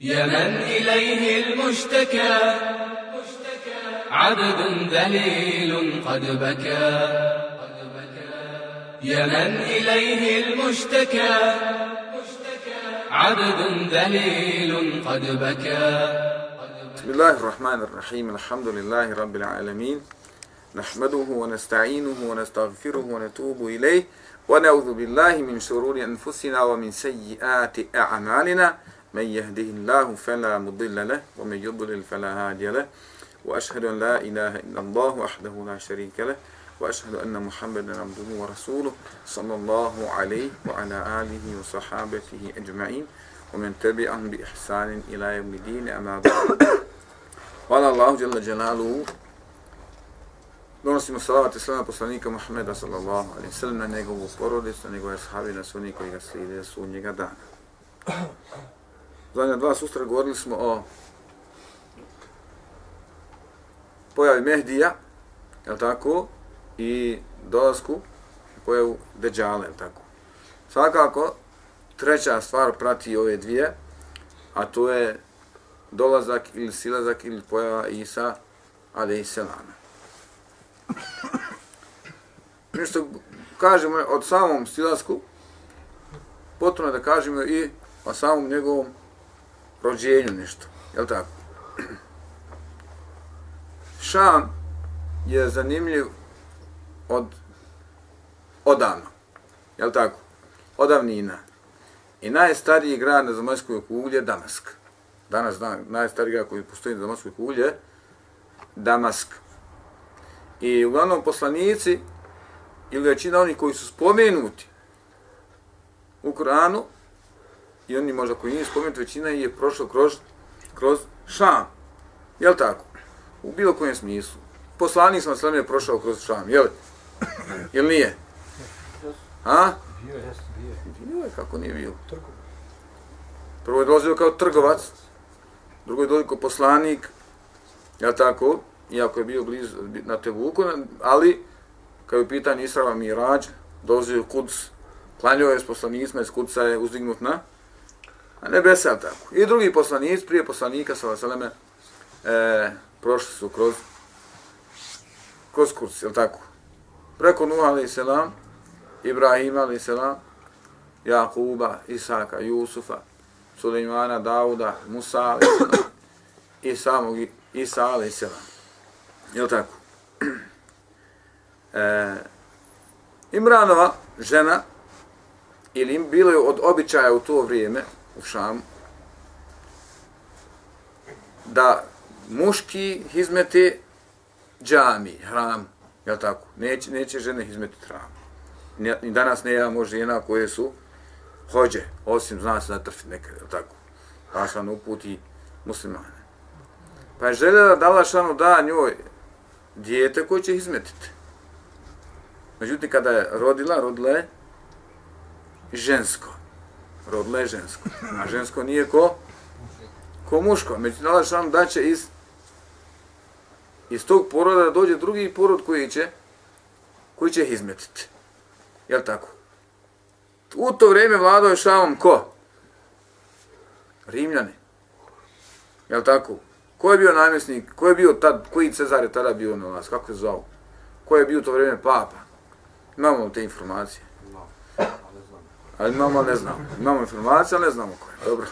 يا من إليه المشتكى. عبد ذليل قد بكى. يا من إليه المشتكى. عبد ذليل قد بكى. بسم الله الرحمن الرحيم. الحمد لله رب العالمين. نحمده ونستعينه ونستغفره ونتوب إليه. ونعوذ بالله من شرور أنفسنا ومن سيئات أعمالنا. من يهده الله فلا مضل له ومن يضلل فلا هادي له وأشهد أن لا إله إلا الله وحده لا شريك له وأشهد أن محمدا عبده ورسوله صلى الله عليه وعلى آله وصحابته أجمعين ومن تبعهم بإحسان إلى يوم الدين أما بعد قال الله جل جلاله Donosimo salavat i slama poslanika Muhammeda sallallahu alaihi sallam na njegovu porodicu, na njegove sahabi, na sve koji ga slijede su njega dana. Zadnja dva sustra govorili smo o pojavi Mehdija, je tako, i dolazku pojavu Deđale, je tako. Svakako, treća stvar prati ove dvije, a to je dolazak ili silazak ili pojava Isa, ali i Selana. Nešto kažemo od samom silasku, potrebno da kažemo i o samom njegovom rođenju nešto. Je li tako? Šam je zanimljiv od odavno. Je li tako? Odavnina. I najstariji grad na zemaljskoj kugli je Damask. Danas dan, najstariji grad koji postoji na zemaljskoj kugli je Damask. I uglavnom poslanici ili većina onih koji su spomenuti u Koranu i oni možda koji nije spomenuti, većina je prošlo kroz, kroz Šam. Je li tako? U bilo kojem smislu. Poslanik sam sve je prošao kroz Šam, je li? Je li nije? A? Bio je, bio je. Je, kako nije bio? Prvo je dolazio kao trgovac, drugo je dolazio kao poslanik, je li tako? Iako je bio blizu na Tebuku, ali kao je pitanje Israva Mirađ, dolazio u Kuds, klanjao je s poslanicima, iz Kudsa je uzdignut na, na nebesa, tako? I drugi poslanic, prije poslanika, sa Vaseleme, e, prošli su kroz, kroz kurs, je tako? Preko Nuh, ali selam, Ibrahima, ali selam, Jakuba, Isaka, Jusufa, Sulejmana, Dauda, Musa, selam, i samog Isa, ali selam. Je tako? E, Imranova žena, ili im bilo je od običaja u to vrijeme, u Šamu, da muški hizmete džami, hram, jel tako? Neće, neće žene hizmetiti hram. Ni danas ne može žena koje su hođe, osim zna se natrfiti nekad, je li tako? Pa uputi muslimane. Pa je željela da Allah da njoj dijete koje će izmetiti. Međutim, kada je rodila, rodila je žensko. Rodila je žensko. A žensko nije ko? Ko muško. Međutim, Allah šanu da će iz iz tog poroda dođe drugi porod koji će koji će izmetiti. Jel tako? U to vrijeme vladao je šamom ko? Rimljani. Jel tako? Ko je bio namjesnik? Ko je bio tad? Koji Cezar je tada bio na nas? Kako je zvao? Ko je bio to vrijeme papa? Imamo te informacije? A imamo, ne znamo. Imamo informacije, ali ne znamo koje. Dobro.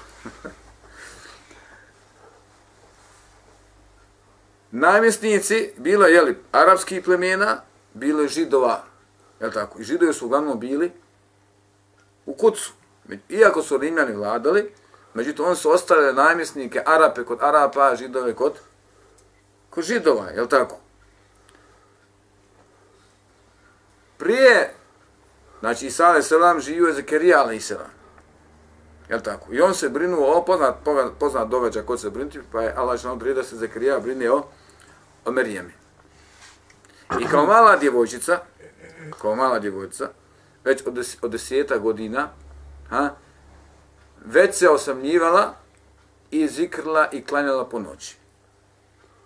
Namjesnici, bilo je, li arapski plemena, bilo je židova, je tako? I židovi su uglavnom bili u kucu. Iako su rimljani vladali, Međutim, oni su ostale namjesnike Arape kod Arapa, Židove kod, kod Židova, je tako? Prije, znači Isa alaih selam živio je Zekerija alaih selam. Je tako? I on se brinuo o poznat, poznat događaj kod se brinuti, pa je Allah što odredio da se Zekerija brine o, o Merijemi. I kao mala djevojčica, kao mala djevojčica, već od, des, od desijeta godina, ha, već se osamljivala i zikrla i klanjala po noći.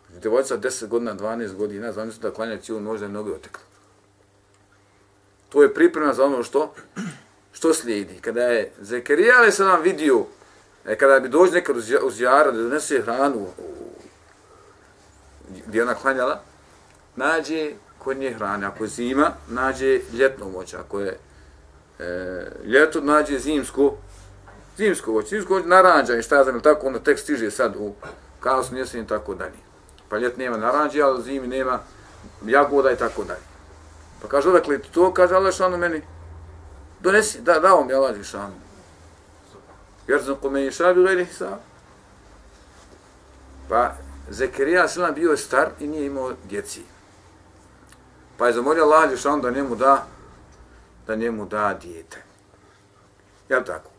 Djevojca 10 godina, 12 godina, znam se da klanja cijelu noć da je noge otekla. To je priprema za ono što što slijedi. Kada je Zekerija ali se nam vidio E, kada bi dođe nekad uz jara da donese hranu u, gdje ona klanjala, nađe kod nje hrane. Ako je zima, nađe ljetno voće. Ako je e, ljeto, nađe zimsko, zimsko voće. Zimsko voće naranđa i šta znam, tako ono tek stiže sad u kaos mjesec i tako dalje. Pa ljet nema naranđe, ali zimi nema jagoda i tako dalje. Pa kaže, odakle to, kaže Allah šanu meni, donesi, da, dao mi Allah šanu. Jer znam ko meni šabi gledih sa. Pa Zekerija Selam bio je star i nije imao djeci. Pa je zamolio Allah Đešan da njemu da, da njemu da dijete. Jel tako?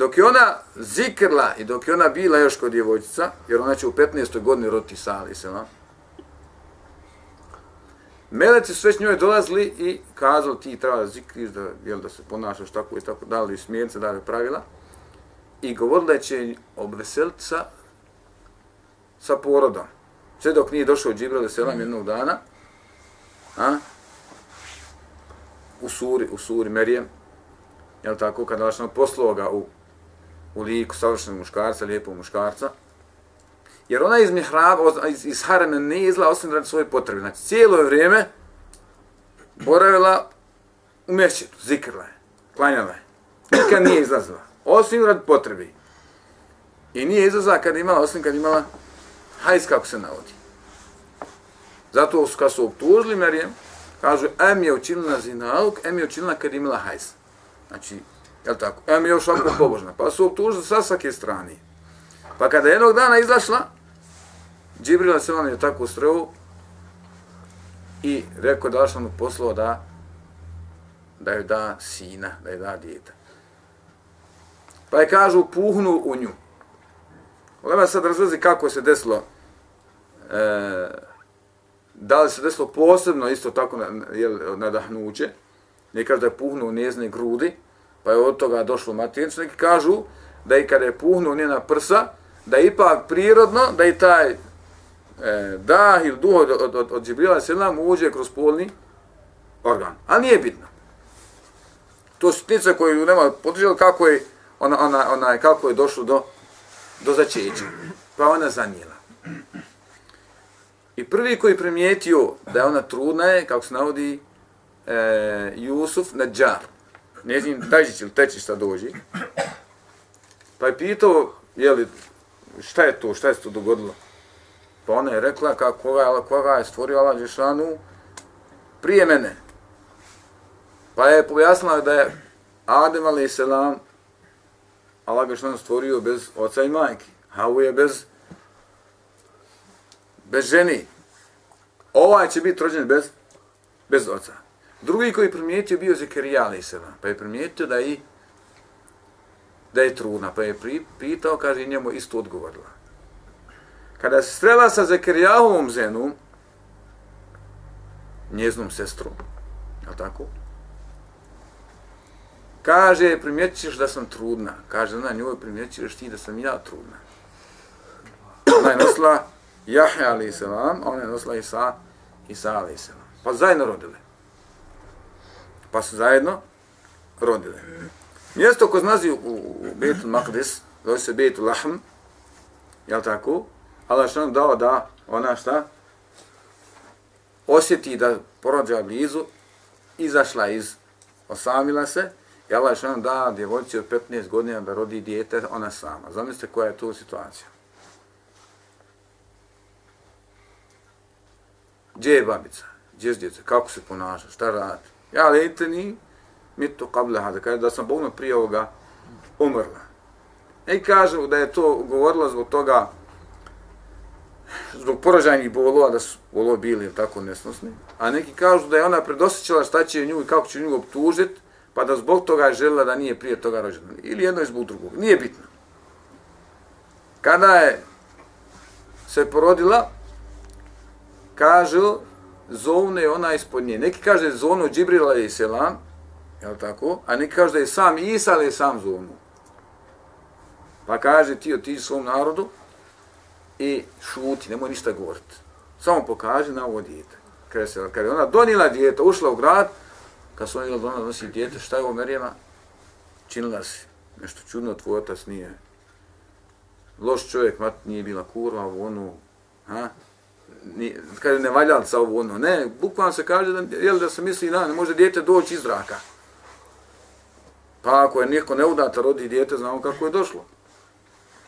Dok je ona zikrla i dok je ona bila još kod djevojčica, jer ona će u 15. godini roditi Sali Selam, Meleci su već njoj dolazili i kazali ti treba da zikriš, da, jel, da se ponašaš tako i tako, dali smjerce, dali pravila. I govorili da će obveseliti sa, sa porodom. Sve dok nije došao Džibril Selam jednog dana, a, u suri, u suri Merijem, jel tako, kada vaš poslao ga u, u liku savršenog muškarca, lijepog muškarca, Jer ona iz mihraba, iz, iz harama ne izla osim radi svoje potrebe. Znači, cijelo je vrijeme boravila u mešćetu, zikrla je, klanjala je. Nikad nije izlazila, osim radi potrebe. I nije izlazila kad imala, osim kad imala hajs, kako se navodi. Zato su, kad su obtužili Merijem, kažu, em je učinila zinaluk, em je učinila kad imala hajs. Znači, jel tako, em je još ovako pobožna. Pa su obtužili sa svake strane. Pa kada jednog dana izašla, Džibril se vam je tako ustrojio i rekao da sam mu poslao da da joj da sina, da joj da djeta. Pa je kažu puhnu u nju. Lema sad razlazi kako se desilo e, da li se desilo posebno isto tako na, jel, nadahnuće, neki kažu da je puhnu u njezne grudi, pa je od toga došlo maternicu, neki kažu da i kada je puhnu u njena prsa, da je ipak prirodno da i taj e, dah ili duh od, od, od, od Džibrila Selam uđe kroz polni organ. Ali nije bitno. To su ptice koje nema podržali kako je ona, ona, ona, kako je došlo do, do začeća. Pa ona zanijela. I prvi koji primijetio da je ona trudna je, kako se navodi, e, Jusuf Nadjar. Ne znam, dažić ili teči šta dođi. Pa je pitao, jeli, šta je to, šta je se to dogodilo? Pa ona je rekla kako ovaj koga, koga ovaj je stvorio Allah Žešanu prije mene. Pa je pojasnila da je Adem a.s. Allah Žešanu stvorio bez oca i majke. Havu je bez, bez ženi. Ovaj će biti rođen bez, bez oca. Drugi koji je primijetio bio Zekerija a.s. Pa je primijetio da i da je trudna, pa je pitao, kaže, njemu isto odgovorila. Kada se strela sa Zekerijahovom zenom, njeznom sestrom, je tako? Kaže, primjećiš da sam trudna. Kaže, na njoj primjećiš ti da sam ja trudna. Ona je nosila Jahja alaih selam, a ona je nosila Isa, Isa alaih selam. Pa zajedno rodile. Pa su zajedno rodile. Mjesto ko znazi u, u Betul Maqdis, zove se Betul Lahm, jel tako? Allah što dao da ona šta? Osjeti da porođa blizu, izašla iz, osamila se, i Allah što da djevojci od 15 godina da rodi dijete, ona sama. Zamislite koja je tu situacija. Gdje je babica? Gdje je djece? Kako se ponaša? Šta radi? Ja lejte ni mi to kable. Kaže da sam Bogno prije ovoga umrla. I kažu da je to govorila zbog toga zbog poražajnih bolova, da su bolovi bili tako nesnosni, a neki kažu da je ona predosjećala šta će nju i kako će nju optužiti, pa da zbog toga je želila da nije prije toga rođena. Ili jedno je zbog drugog. Nije bitno. Kada je se porodila, kažu, zovne ona ispod nje. Neki kaže zovnu Džibrila i Selam, je tako? A neki kaže da je sam Isa, ali je sam zovnu. Pa kaže ti otiđi svom narodu, i šuti, nemoj ništa govoriti. Samo pokaži na ovo dijete. Kada, se, kada je ona donila dijete, ušla u grad, kad su ona donila donosi dijete, šta je ovo Merijema? Činila si nešto čudno, tvoj otac nije loš čovjek, mat nije bila kurva, ovo ono, ha? Ni, kaže, ne valjalca ovo ono, ne, bukvalno se kaže da, jel, da se misli, da, ne može dijete doći iz zraka. Pa ako je neko neudata rodi dijete, znamo kako je došlo.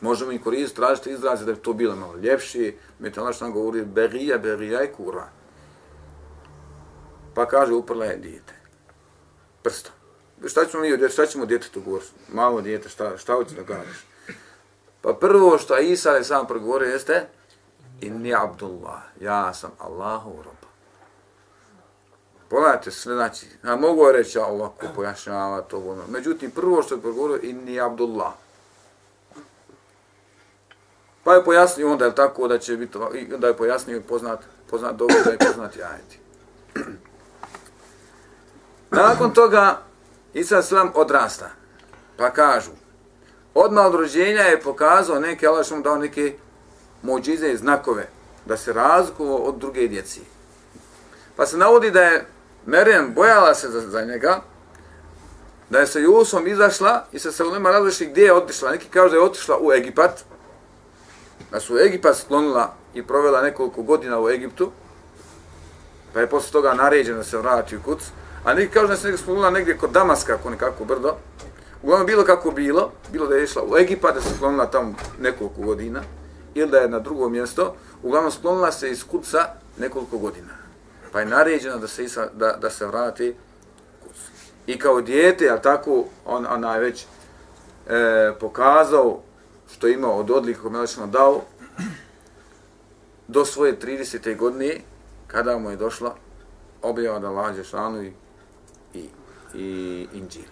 Možemo i koristiti, tražiti izraze da bi to bilo malo ljepši. Mi to našto nam govori, berija, berija i kurva. Pa kaže, uprla je dijete. Prstom. Šta ćemo mi, šta ćemo djetetu govoriti? Malo dijete, šta, šta hoće da kažeš? Pa prvo što Isa je sam progovorio jeste Inni Abdullah, ja sam Allahov rob. Pogledajte sve, znači, ja mogu reći Allah ko pojašnjava to ono. Međutim, prvo što je progovorio Inni Abdullah. Pa je pojasnio onda je tako da će biti, da je pojasnio poznat, poznat događaj, poznati ajeti. Nakon toga, Isa Slam odrasta. Pa kažu, odmah od rođenja je pokazao neke, Allah što mu dao neke mođize i znakove, da se razlikovao od druge djeci. Pa se navodi da je Merijem bojala se za, za njega, da je sa Jusom izašla i sa Salonima razlišli gdje je otišla. Neki kažu da je otišla u Egipat, da su u Egipat sklonila i provela nekoliko godina u Egiptu, pa je posle toga naređeno da se vrati u kuc, a neki kažu da se sklonila negdje kod Damaska, ako nekako brdo, Uglavnom bilo kako bilo, bilo da je išla u Egipat, da se sklonila tamo nekoliko godina, ili da je na drugo mjesto, uglavnom sklonila se iz kuca nekoliko godina. Pa je naređeno da se, isa, da, da se vrati kuc. I kao dijete, a tako, on, ona je već e, pokazao što ima od odlika koje je dao, do svoje 30. godine, kada mu je došla objava da lađe šanu i, i, i inđir.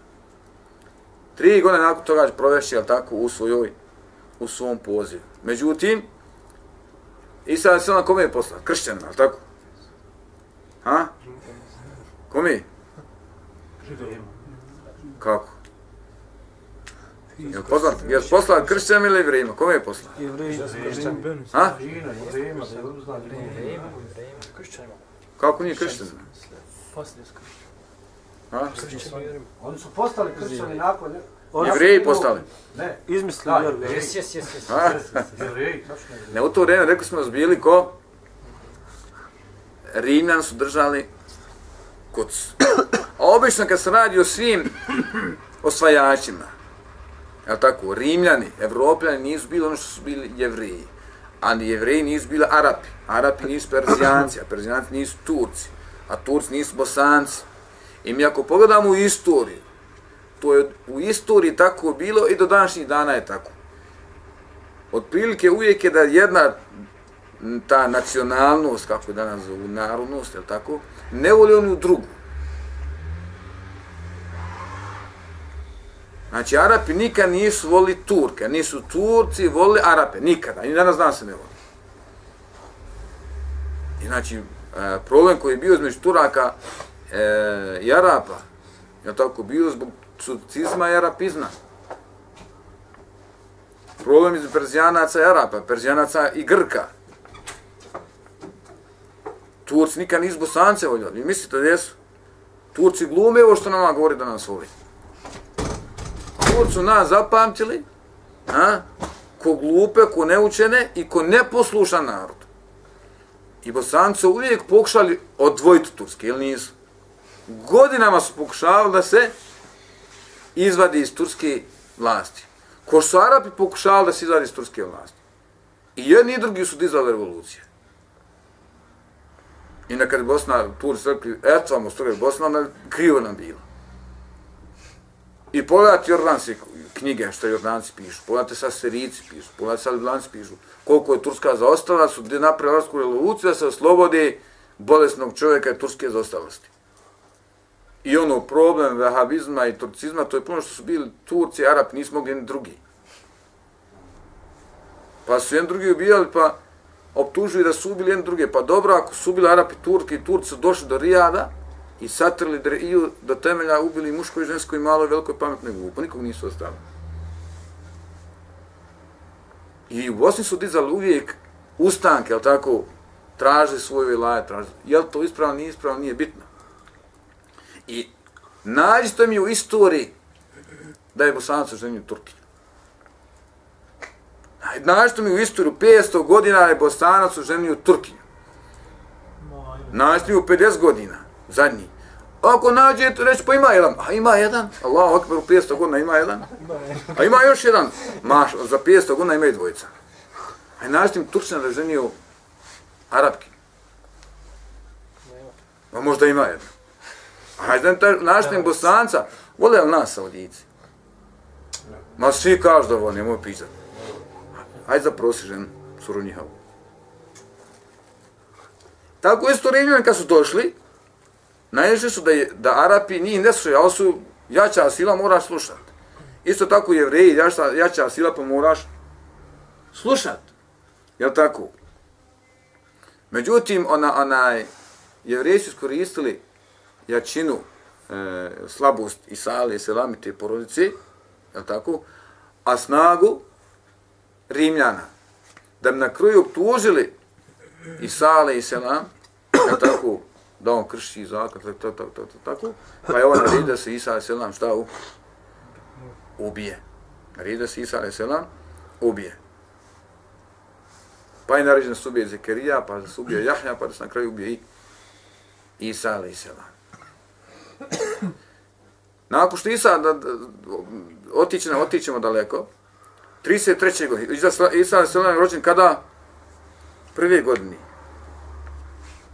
Tri godine nakon toga će provešći, jel tako, u svojoj, u svom pozivu. Međutim, Isa je sve kome je poslao? Kršćanima, jel tako? Ha? Kome? Kako? Jel poslao, jel poslao kršćanima ili evrijima? Kome je poslao? Ha? Kako nije kršćanima? Poslije Oni su postali kršćani nakon... Jevreji postali. Ne. Izmislili vjeru. Jes, jes, jes, jes. Ne, u to vreme, rekli smo, zbili ko? Rimljan su držali kuc. A obično kad se radi o svim osvajačima, je tako, Rimljani, Evropljani nisu bili ono što su bili jevreji. A jevreji nisu bili Arapi. Arapi nisu Perzijanci, a Perzijanci nisu Turci. A Turci nisu Bosanci. I mi ako pogledamo u istoriju, to je u istoriji tako bilo i do današnjih dana je tako. Od prilike uvijek je da jedna ta nacionalnost, kako je danas zovu, narodnost, je tako, ne voli onu drugu. Znači, Arapi nikad nisu voli Turke, nisu Turci voli Arape, nikada, i danas dan se ne voli. I znači, e, problem koji je bio između Turaka e, i Arapa, je tako bio zbog turcizma i arapizma. Problem između Perzijanaca i Arapa, Perzijanaca i Grka. Turci nikad nisu Bosance voljeli. Vi mislite da jesu? Turci glume ovo što nama govori da nas voli. Turci su nas zapamtili, a? ko glupe, ko neučene i ko neposlušan narod. I Bosanci uvijek pokušali odvojiti Turske, ili nisu? godinama su pokušavali da se izvadi iz turske vlasti. Ko su Arapi pokušavali da se izvadi iz turske vlasti. I jedni i drugi su dizali revolucije. I nekad Bosna, Turci rekli, eto vam ustroje Bosna, krivo nam bilo. I pogledajte Jordanske knjige što Jordanci pišu, pogledajte sad Serici pišu, pogledajte sad Libanci pišu, koliko je Turska zaostala, su gdje napravili revoluciju da se oslobodi bolesnog čovjeka i Turske zaostalosti. I ono problem vehabizma i turcizma, to je puno što su bili Turci, Arapi, nismo mogli ni drugi. Pa su jedan drugi ubijali, pa optužuju da su ubili jedan drugi. Pa dobro, ako su ubili Arapi, Turki i Turci su došli do Rijada i satrli Driju do temelja, ubili muško i žensko i malo i veliko i pametno i glupo. Nikog nisu ostali. I u Bosni su dizali uvijek ustanke, jel tako, traži svoje vilaje, tražili. Jel to ispravno, nije ispravno, nije bitno. I nađite mi u istoriji da je Bosanac oženio Turkinju. Našto mi u istoriju 500 godina je Bosanac oženio Turkinju. Nađite mi u 50 godina, zadnji. Ako nađe, reći, pa ima jedan. A ima jedan. Allah, akbar, u 500 godina ima jedan. A ima još jedan. Maš, za 500 godina ima i dvojica. A mi Turčina da ženio Arabki. A možda ima jedan. Hajde da naštem bosanca, vole li nas Saudijici? Ma svi kažu da vole, nemoj pisati. Hajde zaprosi ženu, suru njihovu. Tako isto Rimljani kad su došli, najviše su da, je, da Arapi njih ne slušaju, ali su jača sila, moraš slušat. Isto tako jevreji, jača, jača sila, pa moraš slušat. Jel tako? Međutim, ona, onaj, jevreji su iskoristili jačinu, e, slabost i sale i selamite porodice, jel tako? A snagu Rimljana. Da bi na kraju optužili i sale i selam, jel tako? Da on krši zakon, tako, tako, tako, tako, tako. Pa je ovo naredio da se Isa i selam šta u? Ubije. Naredio da se Isa selam ubije. Pa je naređen da se ubije Zekerija, pa da se ubije Jahja, pa da se na kraju ubije i Isa selam. Nakon što Isa, da, da, otićemo, otićemo daleko, 33. godine, Isa selam je rođen kada? Prve godine.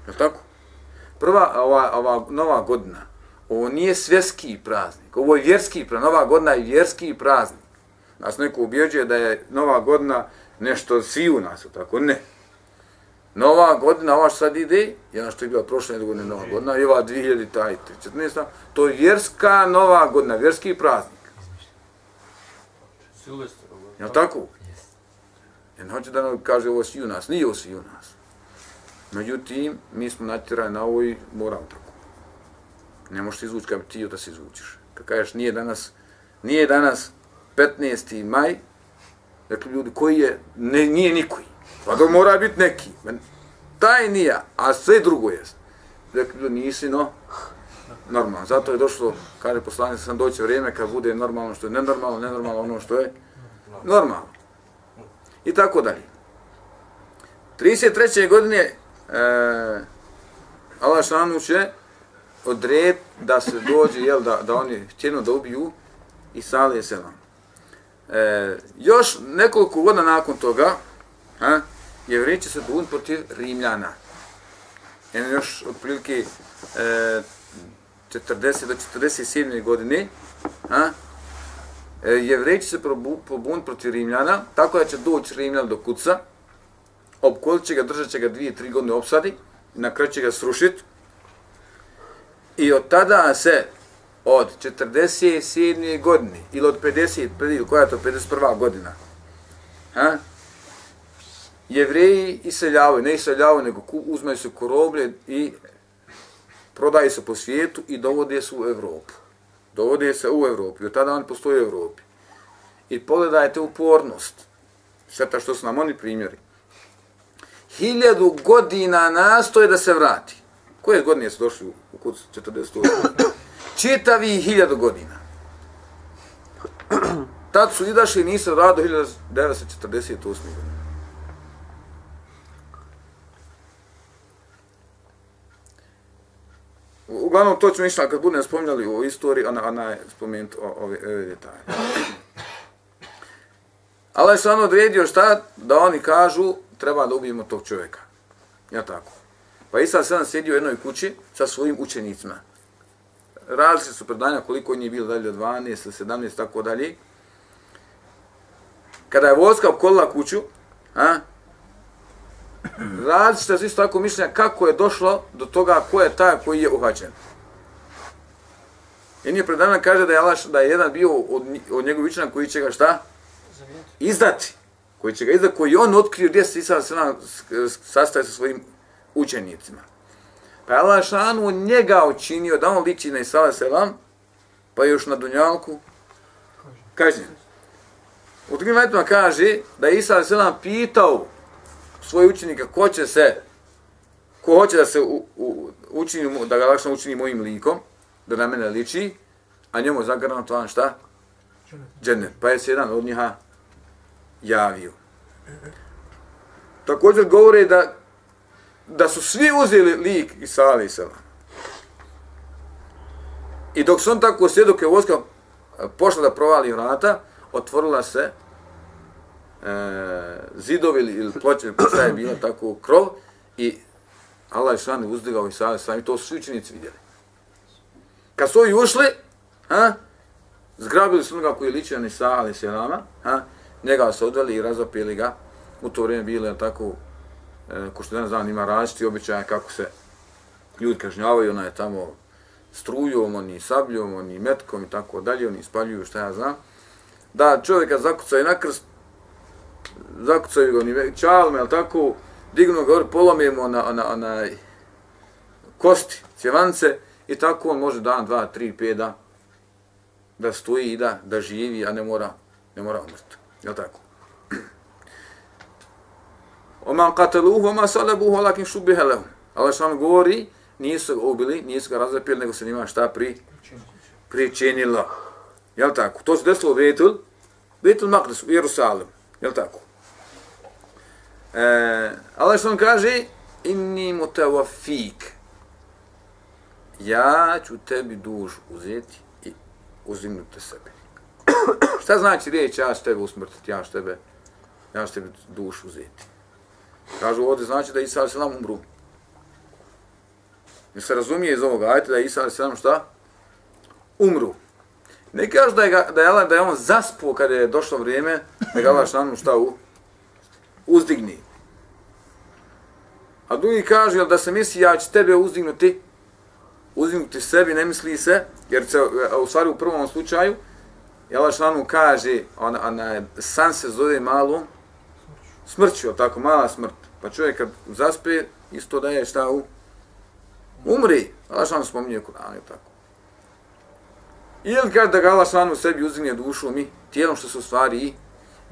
Je tako? Prva, ova, ova nova godina, ovo nije svjetski praznik, ovo je vjerski praznik, nova godina je vjerski praznik. Nas neko ubjeđuje da je nova godina nešto svi u nas, tako? Ne. Nova godina, ova što sad ide, jedna što je bila prošle godine nova godina, i ova 2014. To je vjerska nova godina, vjerski praznik. Silvestar. Je tako? Jer hoće da nam kaže ovo svi u nas, nije ovo svi u nas. Međutim, mi smo natjerali na ovo i moram tako. Ne možeš izvući kao ti da se izvučiš. Kad kažeš nije danas, nije danas 15. maj, dakle ljudi koji je, ne, nije nikoji. Pa to mora biti neki. Taj nije, a sve drugo je. Dakle, nisi, no, normalno. Zato je došlo, kaže poslanik, sam doći vrijeme kad bude normalno što je nenormalno, nenormalno ono što je normalno. I tako dalje. 33. godine e, Allah šanu će odred da se dođe, jel, da, da oni htjenu da ubiju i sale se vam. E, još nekoliko godina nakon toga, ha, jevreji će se buniti protiv Rimljana. Jedno još otprilike e, 40 do 47. godine, ha, e, jevreji će se pobuniti protiv Rimljana, tako da će doći Rimljan do kuca, opkolit će ga, držat će ga dvije, tri godine opsadi, na kraju će ga srušiti, i od tada se od 47. godine ili od 50. ili koja je to 51. godina, ha, jevreji iseljavaju, ne iseljavaju, nego uzmaju se koroblje i prodaju se po svijetu i dovode se u Evropu. Dovode se u Evropu i od tada oni postoje u Evropi. I pogledajte upornost. Sve ta što su nam oni primjeri. Hiljadu godina nastoje da se vrati. Koje godine su došli u kucu 48? Čitavi hiljadu godina. Tad su izašli i nisu radili 1948. godine. Uglavnom, to ćemo išla kad budem spominjali o istoriji, ona, ona je spomenut o, ove, ove detalje. Allah je stvarno odredio šta? Da oni kažu, treba da ubijemo tog čovjeka. Ja tako. Pa Isa sam sjedio u jednoj kući sa svojim učenicima. Različite su predanja koliko njih bilo dalje, 12, 17, tako dalje. Kada je vojska opkolila kuću, a, različite su isto tako mišljenja kako je došlo do toga ko je taj koji je uhaćen. Jedni predana kaže da je Allah, da je jedan bio od, od njegovih učenja koji će ga šta? Izdati. Koji će ga izdati, koji on otkrio gdje se Isa sastaje sa svojim učenicima. Pa je Allah šanu njega učinio da on liči na Isa selam, pa još na Dunjalku kažnjen. U drugim ajtima kaže da je Isa selam pitao svoje učenika ko će se, ko hoće da se u, u, učini, da ga lakše učini mojim likom, da na mene liči, a njemu zagarantovan šta? džennet. Pa je se jedan od njiha javio. Također govore da da su svi uzeli lik Isa alaih. I dok su on tako sjedio, je vojska pošla da provali vrata, otvorila se e, zidovi ili ploče, šta je bilo, tako krov, i Allah je šan uzdigao i sada sami, to su svi učenici vidjeli. Kad su ovi ušli, a, zgrabili su onoga koji je ličio na Isa, ali se nama, a, njega su odveli i razopili ga. U to vrijeme bile tako, e, ko što danas dan ima različiti običaja kako se ljudi kažnjavaju, ona je tamo strujom, oni sabljom, oni metkom i tako dalje, oni spaljuju šta ja znam. Da čovjeka zakucaju na krst, zakucaju ga oni čalme, ali tako, dignu ga, polomimo na, na, na kosti, cjevance, i tako on može dan, dva, tri, pet da, da stoji i da, da živi, a ne mora, ne mora umrti. Je tako? Oman kataluhu, oman salabuhu, alakim šubihe lehum. Allah što govori, nisu ga ubili, nisu ga razapili, nego se nima šta pri, pričinilo. Jel tako? To se desilo u Betul, Betul Maqdis, u Jerusalim. Jel tako? E, Allah što kaže, inni mutawafik. Ja ću tebi dušu uzeti i uzimnuti sebe. Šta znači riječ ja ću tebe usmrtiti, ja ću tebe, ja ću tebe dušu uzeti? Kažu ovdje znači da Isa se umru. Ne se razumije iz ovoga, ajte da je Isa se šta? Umru. Ne kažu da je, da je, da je on zaspuo kada je došlo vrijeme da ga Allah šanu šta u, uzdigni. A drugi kaže da se misli ja ću tebe uzdignuti, uzdignuti sebi, ne misli se, jer se u stvari u prvom slučaju, Allah šanu kaže, ona, ona, san se zove malu smrću, tako, mala smrt. Pa čovjek kad zaspe, isto da je šta u umri. Allah šanu spominje Kur'an, je tako. Ili kad da ga Allah šanu sebi uzimlje dušu mi, tijelom što se u stvari i,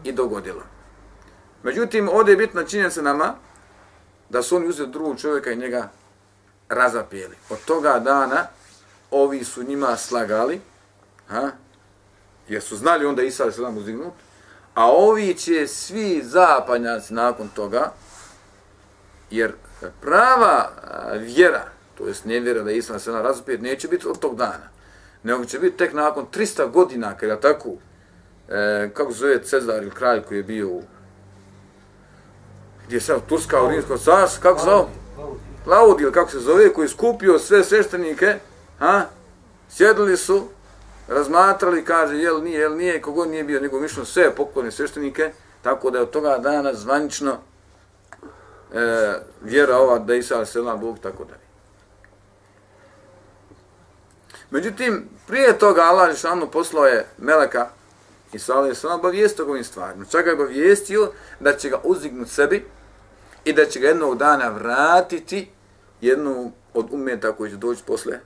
i dogodilo. Međutim, ovdje je bitna činjenica nama da su oni uzeli drugog čovjeka i njega razapijeli. Od toga dana ovi su njima slagali, ha? Jer su znali onda Isa se uzdignut, a ovi će svi zapanjaci nakon toga, jer prava vjera, to jest nevjera da je Isa a.s. razupijet, neće biti od tog dana, nego će biti tek nakon 300 godina, kada tako, e, kako zove Cezar ili kralj koji je bio u gdje je sad Turska u Rimsko carstvo, kako se zove? Laudil, kako se zove, koji je skupio sve sveštenike, ha? sjedili su, razmatrali, kaže, jel nije, jel nije, kogod nije bio, nego mišljeno sve pokorne sveštenike, tako da je od toga dana zvanično e, vjera ova da Isa selam Bog, tako da Međutim, prije toga Allah je poslao je Meleka i Sala je selam obavijestio ovim stvarima. Čak ga je obavijestio da će ga uzignuti sebi i da će ga jednog dana vratiti jednu od umeta koji će doći posle,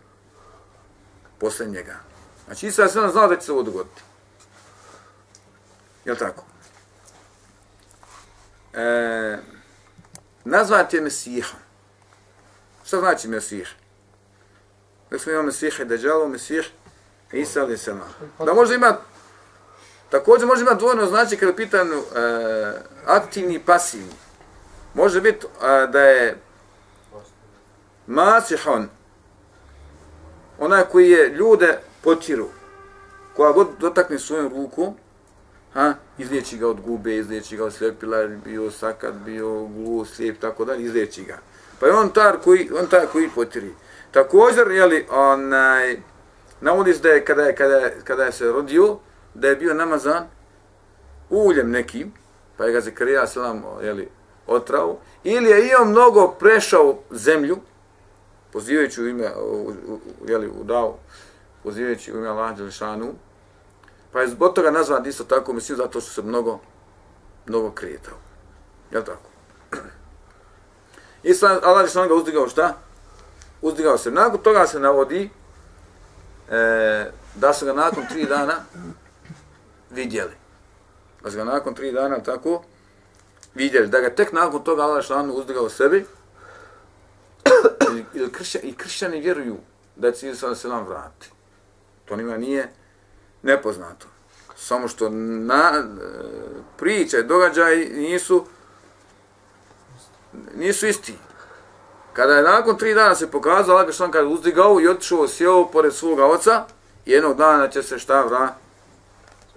posle njega. Znači Isa je selam znao da će se ovo dogoditi. Jel tako? E, nazvat je Mesiha. Šta znači Mesih? Dakle smo imali Mesiha i Deđalo, Mesih Isa ali se Da može ima, također može imati dvojno znači kada pitanu e, aktivni i pasivni. Može biti e, da je Masihon, onaj koji je ljude potiru, koja god dotakne svojom ruku, ha, izliječi ga od gube, izliječi ga od slepila, bio sakad, bio glu, slijep, tako dalje, izliječi ga. Pa je on tar koji, on taj koji potiri. Također, jeli, onaj, navodi se da je kada, je, kada, je, kada je se rodio, da je bio namazan uljem nekim, pa je ga Zekarija selam, jeli, otrao, ili je i on mnogo prešao zemlju, pozivajući u ime, u, u, jeli, u dao, uzivajući u ime Allah Đelešanu, Pa je zbog toga nazvan isto tako, mislim, zato što se mnogo, mnogo kretao. Jel tako? I sam, Allah Đelešanu ga uzdigao šta? Uzdigao se. Nakon toga se navodi e, da su ga nakon tri dana vidjeli. Da su ga nakon tri dana tako vidjeli. Da ga tek nakon toga Allah Đelešanu uzdigao sebi i, i, kršćani, i kršćani vjeruju da će se selam vratiti. To nima nije nepoznato. samo što na, e, priče, događaj nisu nisu isti. Kada je nakon tri dana se pokazao, Allah što kada uzdigao i otišao, sjeo pored svoga oca, jednog dana će se šta vra,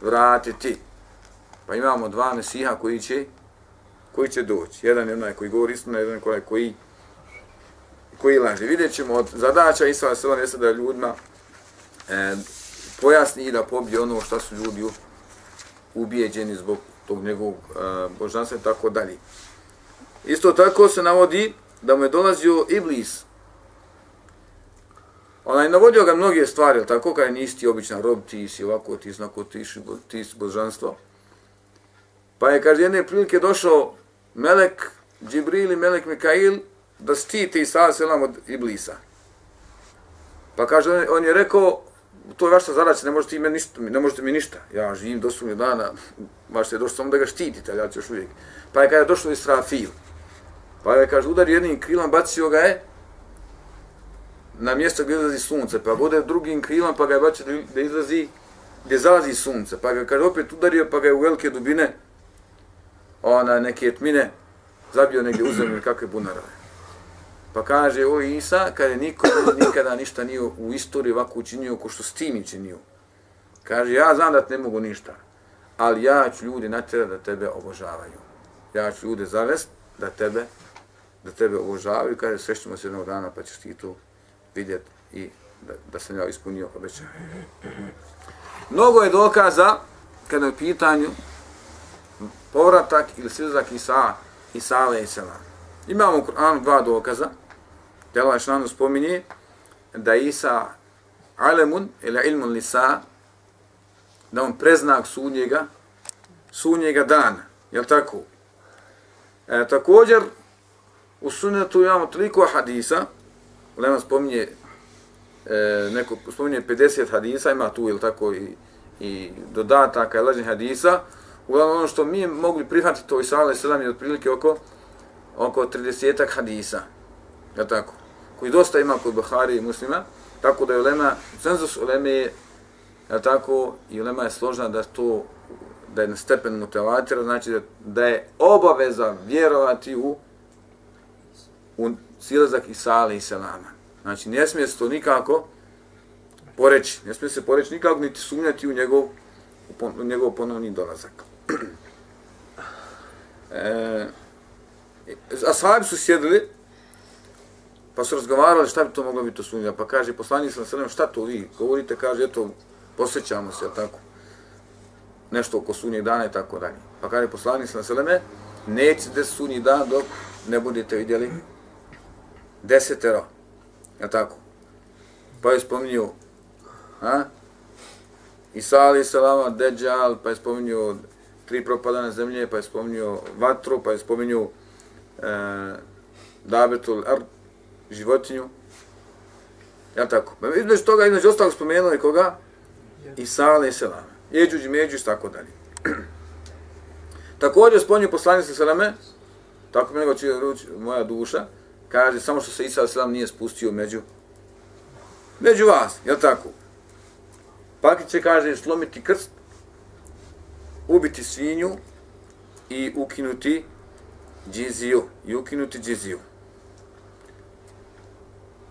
vratiti. Pa imamo dva mesiha koji će, koji će doći. Jedan je onaj koji govori istinu, jedan je onaj koji, koji laže. Vidjet ćemo od zadaća Isra Sela jeste da ljudima e, pojasni i da pobije ono što su ljudi ubijeđeni zbog tog njegovog e, božanstva i tako dalje. Isto tako se navodi da mu je dolazio Iblis. Onaj navodio ga mnoge stvari, tako kada nisi ti običan rob, ti si ovako, ti znako, ti si, ti si božanstvo. Pa je, kaže, jedne prilike došao Melek Džibril i Melek Mikail da stiti Isa selam od Iblisa. Pa kaže, on je rekao, to je vaša zadaća, ne možete, ime ništa, ne možete mi ništa. Ja živim do sumnje dana, vaš je došlo samo da ga štitite, ja ću još uvijek. Pa je kada je došlo Israfil, Pa je, kaže, udar jednim krilom, bacio ga je na mjesto gdje izlazi sunce, pa bude drugim krilom, pa ga je bacio da izlazi gdje zalazi sunce, pa ga kaže opet udario, pa ga je u velike dubine, ona neke tmine, zabio negdje u zemlju kakve bunarove. Pa kaže, o Isa, kada niko nikada ništa nije u istoriji ovako učinio ko što s tim činio. Kaže, ja znam da ne mogu ništa, ali ja ću ljudi natjera da tebe obožavaju. Ja ću ljude zavest da tebe da tebe obožavaju, kaže, srećemo se jednog dana pa ćeš ti to vidjet i da, da sam ja ispunio obećanje. Mnogo je dokaza kada je u pitanju povratak ili silazak Isa, Isa alaih. Imamo u Kur'anu dva dokaza, gdje Allah Šnanu spominje da Isa alemun ili ilmun lisa, da on preznak sunnjega, sunnjega dana, jel tako? E, također, u sunnetu imamo toliko hadisa, Lema spominje, e, neko spominje 50 hadisa, ima tu ili tako i, i dodataka i lažnih hadisa, uglavnom ono što mi mogli prihvatiti to Isa alaih sallam je otprilike oko oko 30 hadisa, je tako, koji dosta ima kod Buhari i muslima, tako da je ulema, cenzus uleme je, je tako, i ulema je složna da to da je na stepen mutavatira, znači da, da je obaveza vjerovati u u silazak Isa i Selama. Znači, ne smije se to nikako poreći, ne smije se poreći nikako niti sumnjati u njegov, u njegov ponovni dolazak. e, a su sjedili, pa su razgovarali šta bi to moglo biti sumnja. Pa kaže, poslani sam sredem, šta to vi govorite, kaže, eto, posjećamo se, tako, nešto oko sunnjeg dana i tako dalje. Pa kaže, poslani sam sredem, nećete da sunnji dan dok ne budete vidjeli desetero, je tako? Pa je spominju, a? Isa ali salama, Dejjal, pa je spominju tri propadane zemlje, pa je spominju vatru, pa je spominju e, Dabetul Ard, životinju. Ja tako. Pa između toga, između ostalog spomenuli koga? Isa ali salama. Jeđuđi, međuđi, tako dalje. Također spominju poslanice salame, tako mi nego će moja duša, kaže samo što se Isa selam nije spustio među među vas, je tako? Pa će kaže slomiti krst, ubiti svinju i ukinuti džiziju, i ukinuti džiziju.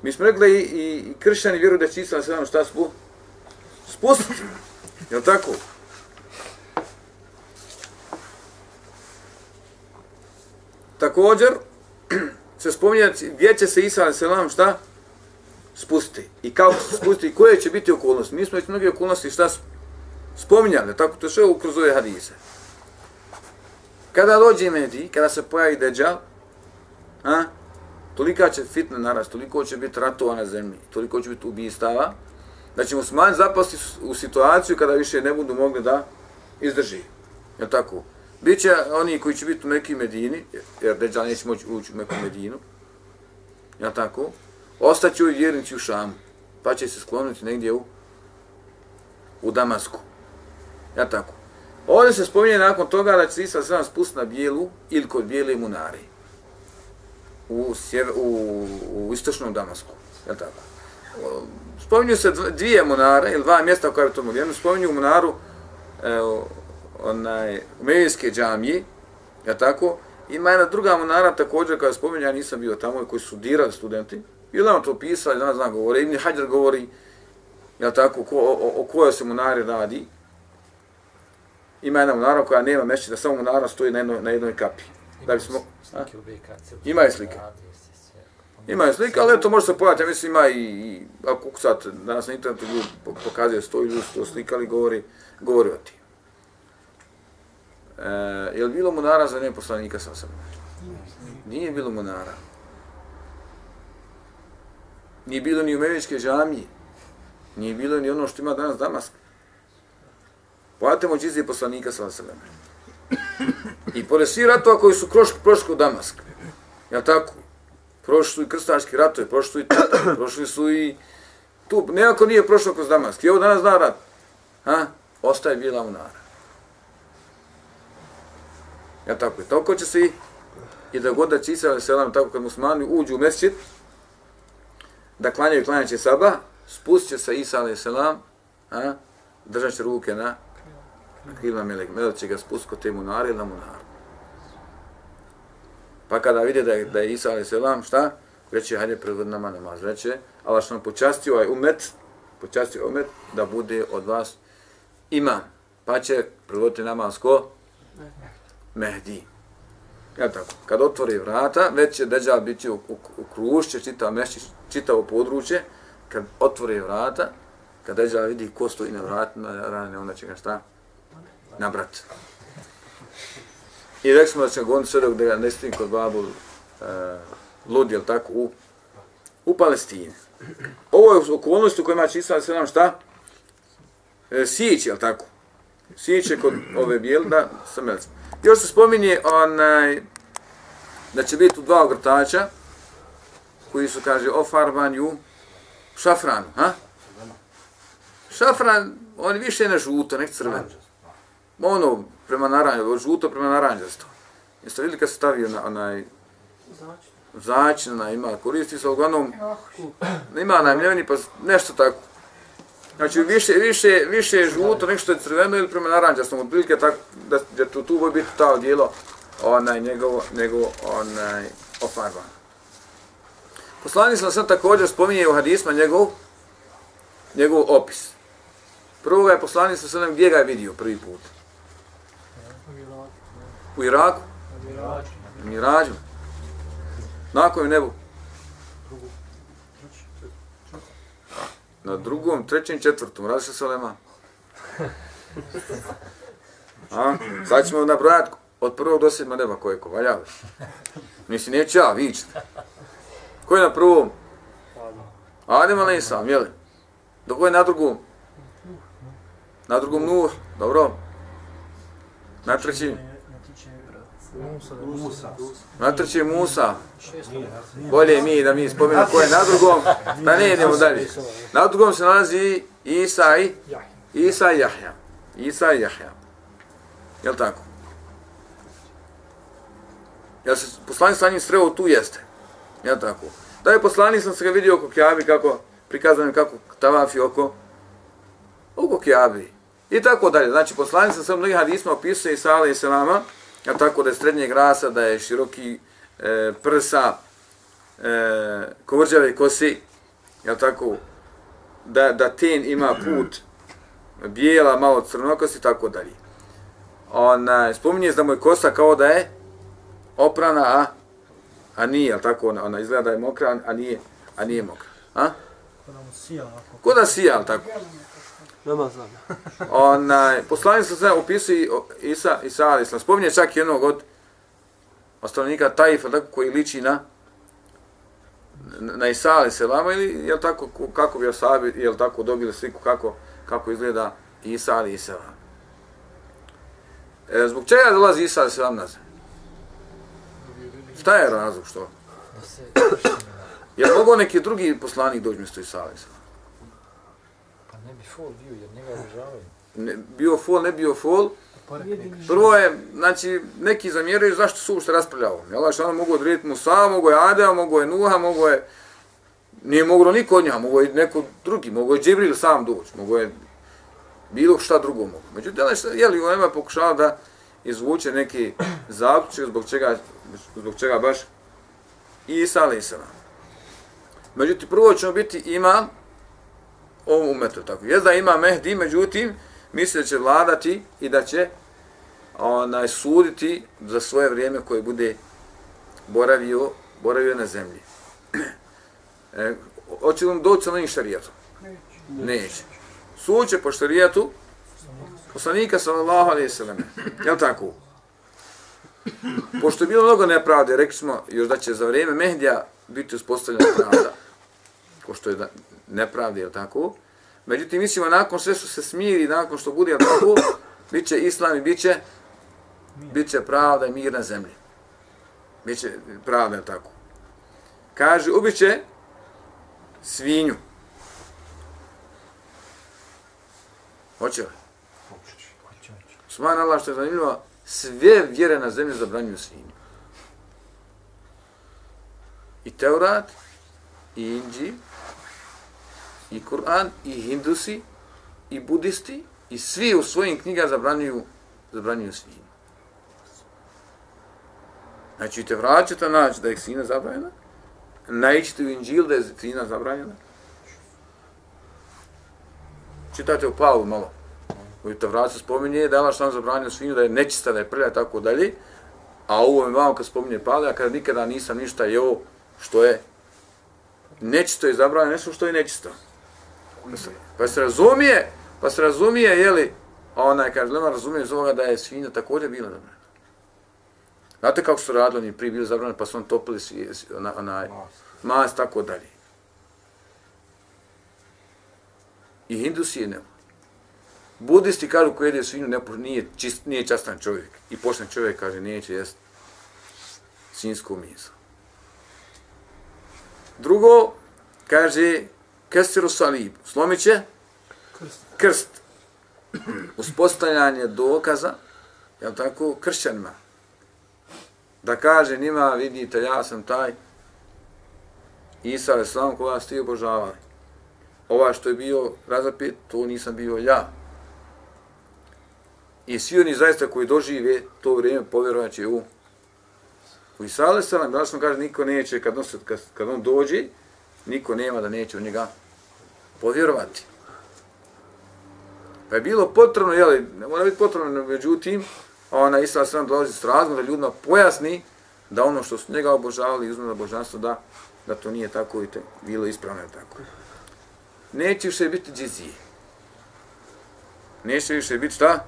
Mi smo rekli i, i, i kršćani vjeru da će Isa selam šta spu? Spustiti, je tako? Također, se spominje gdje će se Isa selam šta spustiti i kako se spustiti i koje će biti okolnosti. Mi smo već mnogi okolnosti šta spominjali, tako to sve kroz ove hadise. Kada dođe Mehdi, kada se pojavi Dejjal, a, tolika će fitna narast, toliko će biti ratova na zemlji, toliko će biti ubistava, da će smanjiti zapasti u situaciju kada više ne budu mogli da izdrži. Je tako? Biće oni koji će biti u Mekke Medini, jer Deđal neće moći ući u Meku Medinu, ja tako, Ostaću u vjernici u Šamu, pa će se skloniti negdje u, u Damasku. Ja tako. Ovdje se spominje nakon toga da će se Isa sam spustiti na bijelu ili kod bijele munare u, sjever, u, u istočnom Damasku. je tako. Spominju se dvije munare ili dva mjesta koja je to mogli. Jednu spominju munaru e, onaj, Umevijske džamije, je tako, ima jedna druga munara također, koja spominja, ja nisam bio tamo, koji su dirali studenti, i onda to pisali, danas znam govori, Ibn Hajar govori, je tako, ko, o, o, kojoj se munari radi, ima jedna munara koja nema mešća, da samo munara stoji na jednoj, na jednoj kapi. Da bismo, a? Ima je slike. Ima je slika, ali to može se pojaviti, ja mislim ima i, i ako sad danas na internetu ljudi pokazuje sto ljudi sto slika, ali govori, govori o tim. E, je li bilo munara za nje poslanika sa sam? Nije bilo munara. Nije bilo ni umevičke džamije. Nije bilo ni ono što ima danas Damask. Pogledajte mođizi poslanika sa sam. I pored svih ratova koji su prošli, prošli u Damask. Ja tako? Prošli su i krstaški ratovi, prošli su i tata, prošli su i tu. Nekako nije prošlo kroz Damask. I ovo danas zna rat. Ha? Ostaje bila munara. Ja tako? I toliko će se i, i da god da će Isa selam tako kad muslimani uđu u mesčit, da klanjaju klanjaće saba, spustit će se Isa alaih selam, a, držat će ruke na, na krilima melek, melek će ga spustiti kod te munare ili na munare. Pa kada vidi da je, da je Isa a.s. selam, šta? Reće, hajde pred nama namaz, reće, Allah što nam počasti ovaj umet, počasti ovaj umet da bude od vas imam. Pa će predvoditi namaz ko? Mehdi. Ja tako, kad otvori vrata, već će Deđal biti u, u, u krušće, čitav mešći, čitavo područje, kad otvori vrata, kad Deđal vidi ko stoji na vratima, rane, onda će ga šta? Nabrat. I rekli smo da ćemo gon sve dok da ga ne stim kod babu e, lud, jel tako, u, u Palestini. Ovo je okolnost u kojima će Isra se nam šta? E, sić, jel tako? Sić je kod ove bijelda sa melcima. Još se spominje onaj, da će biti u dva ogrtača koji su, kaže, ofarbani u šafranu. Ha? Šafran, on više ne žuto, nek crven. Ono, prema naranju, žuto prema naranđasto. Jeste vidjeli kad se stavio na onaj začina, ima, koristi se uglavnom, ima najmljeveni, pa nešto tako. Znači više, više, više je žuto nešto što je crveno ili prema naranđastom, otprilike tako da, da tu, tu bude biti ta dijelo onaj, njegovo, njegovo onaj, ofarban. Poslani sam sam također spominje u hadisma njegov, njegov opis. Prvo ga je poslani sam sam gdje ga je vidio prvi put? U Iraku? Na Mirađu. Na kojem nebu? na drugom, trećem, četvrtom, radi se Salema. A? Sad ćemo nabrojati od prvog do sedma neba koje ko valja. Mislim, neću ja, vi ćete. Ko je na prvom? Adem ali nisam, jeli? Dok je na drugom? Na drugom Nuh, dobro. Na trećim? Musa. Na trećem Musa. Bolje mi da mi spomenu ko je na drugom, da ne idemo dalje. Na drugom se nalazi Isa i Isa i Jahja. Isa i Jahja. Jel tako? Jel se poslanik sa njim sreo tu jeste? Jel tako? Da je poslanik sam se ga vidio oko Kjabi kako prikazano kako tavafi oko oko Kjabi. I tako dalje. Znači poslanik sam se mnogih hadisma opisuje Isa alaih salama, ja tako da je srednjeg rasa, da je široki e, prsa, e, kovrđave kosi, ja tako, da, da ten ima put bijela, malo crnokosti i tako dalje. Ona, spominje da mu je kosa kao da je oprana, a, a nije, jel tako, ona, ona izgleda da je mokra, a nije, a nije mokra. A? Ko da sija, jel tako? Ramazan. Onaj, poslanik se sve opisuje Isa, Isa ali islam. Spominje čak jednog od ostavnika Taifa, tako, koji liči na na Isa ali selama ili je tako kako bi osabi je tako dobili sliku kako kako izgleda Isa ali selam. E, zbog čega dolazi Isa ali selam nazad? Šta je razlog što? Je mogo neki drugi poslanik doći mjesto Isa ali selam? fol bio, jer njega obožavaju. Ne, bio fol, ne bio fol. Prvo je, znači, neki zamjeraju zašto su ušte raspravljao. Jel, što ono mogu odrediti Musa, mogu je Adea, mogu je Nuha, mogu je... Nije moglo niko od njega, mogu je neko drugi, mogu je Džibril sam doći, mogu je... bilo šta drugo mogu. Međutim, je li Ulema pokušava da izvuče neki zaključak zbog čega, zbog čega baš Isa ali. Međutim, prvo ćemo biti imam ovom umetu. Tako. Je da ima Mehdi, međutim, misli da će vladati i da će onaj, suditi za svoje vrijeme koje bude boravio, boravio na zemlji. E, hoće li doći sa novim šarijatom? Neće. Suće po šarijatu poslanika sallallahu alaihi sallam. Jel tako? Pošto je bilo mnogo nepravde, rekli smo još da će za vrijeme Mehdija biti uspostavljena pravda. Pošto je nepravde, jel tako? Međutim, mislimo, nakon sve što se smiri, nakon što bude, jel tako, bit će islam i bit će, bit će pravda i mir na zemlji. Bit će pravda, jel tako? Kaže, ubit će svinju. Hoće li? Sman Allah što je zanimljivo, sve vjere na zemlji zabranjuju svinju. I Teurat, i Inđi, i Kur'an, i Hindusi, i Budisti, i svi u svojim knjiga zabranjuju, zabranjuju svinju. Znači, te vraćate naći da je svina zabranjena, naićete u Inđil da je svina zabranjena. Čitajte u Pavlu malo. U Tevracu spominje da je Allah što zabranio svinju, da je nečista, da je prlja, tako dalje. A ovo mi vam kad spominje Pavla, a kada nikada nisam ništa jeo što je nečisto i zabranjeno, nešto što je nečisto. Pa se razumije, pa se razumije, je li, onaj, kaže, nema razumije iz ovoga da je svinja također bila zabranjena. Znate kako su radili, oni prije bili zabranjeni, pa su on topili svi, onaj, onaj, mas, tako dalje. I hindusi je nema. Budisti kažu ko jede svinju ne, nije, čist, nije častan čovjek. I pošten čovjek kaže neće jest svinsku misu. Drugo, kaže kesiru salib. Slomit će krst. krst. Uspostavljanje dokaza, je tako, kršćanima. Da kaže njima, vidite, ja sam taj Isa, ali sam koga ste obožavali. Ova što je bio razapet, to nisam bio ja. I svi oni zaista koji dožive to vrijeme povjerovat će u u Isa alaih sallam. Da kaže, niko neće, kad on, kad, kad on dođe, niko nema da neće u njega povjerovati. Pa je bilo potrebno, jeli, ne mora biti potrebno, međutim, ona Isa alaih sallam dolazi s razmom da ljudima pojasni da ono što su njega obožavali, i uzmano božanstvo, da, da to nije tako i te, bilo ispravno tako. Neće više biti džizije. Neće više biti šta?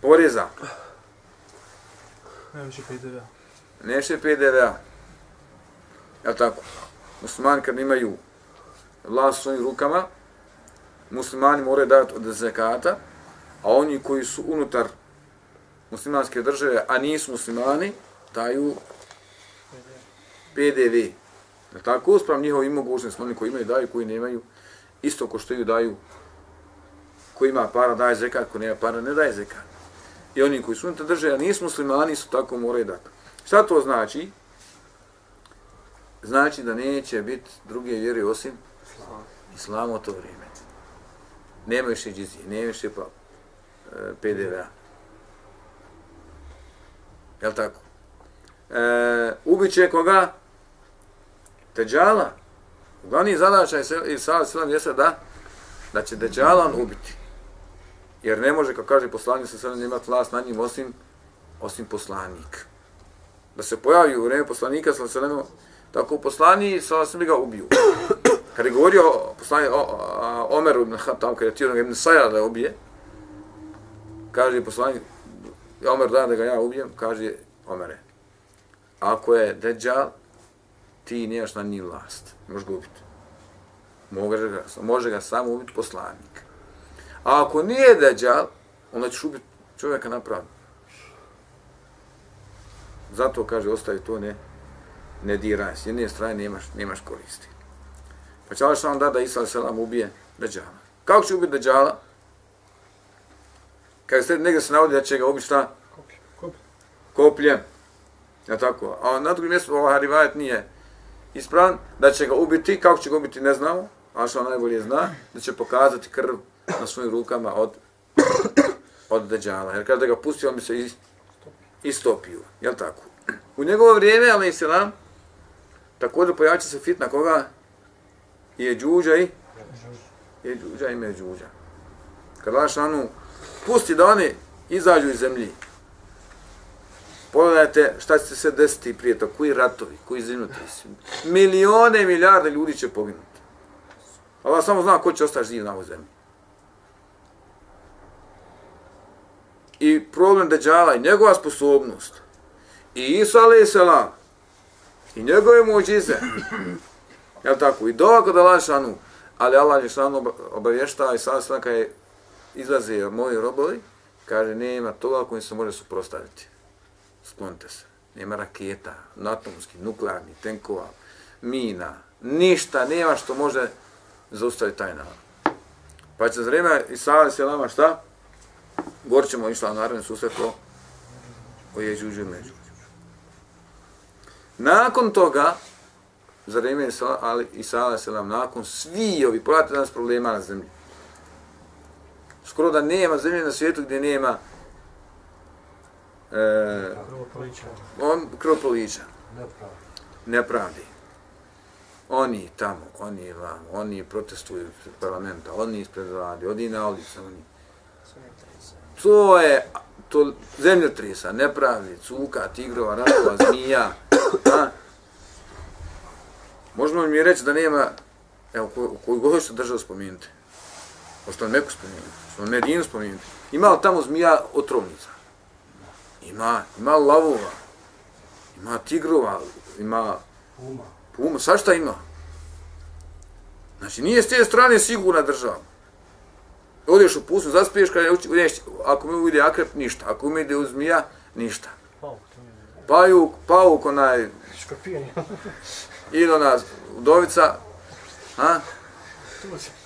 poreza. Ne više PDV-a. Ne više PDV-a. Jel tako? Muslimani kad imaju vlast u svojim rukama, muslimani moraju dati od zekata, a oni koji su unutar muslimanske države, a nisu muslimani, daju PDV. Jel tako? Sprav njihovi mogućnosti, oni koji imaju daju, koji nemaju, isto ko što ju daju, ko ima para daje zekat, ko nema para ne daje zekat i oni koji su drže, a nisu muslimani, su tako moraju dati. Šta to znači? Znači da neće biti druge vjere osim islama u to vrijeme. Nema više džizije, nema više pa, e, PDV-a. Jel tako? E, ubiće koga? Teđala. Glavni zadačaj je i jeste da, da će Deđala on ubiti. Jer ne može, kao kaže poslanik, sa sve imati vlast nad njim osim, osim poslanik. Da se pojavi u vreme poslanika, sa sve tako poslani, sa sve ga ubiju. Kad je govorio poslani, o, o, Omeru ibn Hatam, kad je tijelo ibn Sajra da ubije, kaže poslanik, Omer da da ga ja ubijem, kaže Omere, ako je Dejjal, ti nemaš na njih vlast, možeš ga ubiti. Može ga, može ga samo ubiti poslanik. A ako nije deđal, onda ćeš ubiti čovjeka na pravu. Zato kaže, ostavi to, ne, ne diraj. S jedne strane nemaš, nemaš koristi. Pa će Allah da da Isa selam ubije deđala. Kako će ubiti deđala? Kada se negdje se navodi da će ga ubiti šta? Koplje. Koplje. Ja tako. A na drugim mjestu ovaj harivajet nije ispravan da će ga ubiti. Kako će ga ubiti ne znamo. A što najbolje zna. Da će pokazati krv na svojim rukama od, od deđala. Jer kada ga pusti, on bi se istopio. Jel tako? U njegovo vrijeme, ali i selam, također pojači se fitna koga je džuđa i je džuđa i me džuđa. Kad Lašanu pusti da oni izađu iz zemlji, Pogledajte šta će se desiti prije to, koji ratovi, koji zinuti. Milione i milijarde ljudi će poginuti. Allah samo zna ko će ostati živ na ovoj zemlji. I problem Deđala i njegova sposobnost. I Isa alaih. I njegove muđize. Jel tako? I dova kod Allah šanu. Ali Allah je šanu obavješta i sada sve kada je izlaze moji robovi, kaže nema toga kojim se može suprostaviti sklonite se. Nema raketa, atomski, nuklearni, tenkova, mina, ništa, nema što može zaustaviti taj narod. Pa će za vreme Isa se šta? Govorit ćemo išla naravno susret o, o jeđuđu i međuđu. Nakon toga, za vreme ali Isa se nam nakon svi ovi, pogledajte danas problema na zemlji. Skoro da nema zemlje na svijetu gdje nema e, on krvopoliča. Nepravdi. Oni tamo, oni vam, oni protestuju ispred parlamenta, oni ispred vlade, oni na ulici, oni. To je to zemljotresa, nepravdi, cuka, tigrova, ratova, zmija. A? Možemo mi reći da nema, evo, koju, koju god što državu spomenuti. Možete vam neku spomenuti, što vam Medinu spomenuti. Ima li tamo zmija otrovnica? Ima, ima lavova, ima tigrova, ima puma. Puma, sa šta ima? Znači, nije s te strane sigurna država. Odeš u pusu, zaspiješ, kada udeš, ako mi ide akrep, ništa. Ako mi ide uzmija, ništa. Pajuk, pauk, onaj... Škorpion. Ili ona udovica, ha?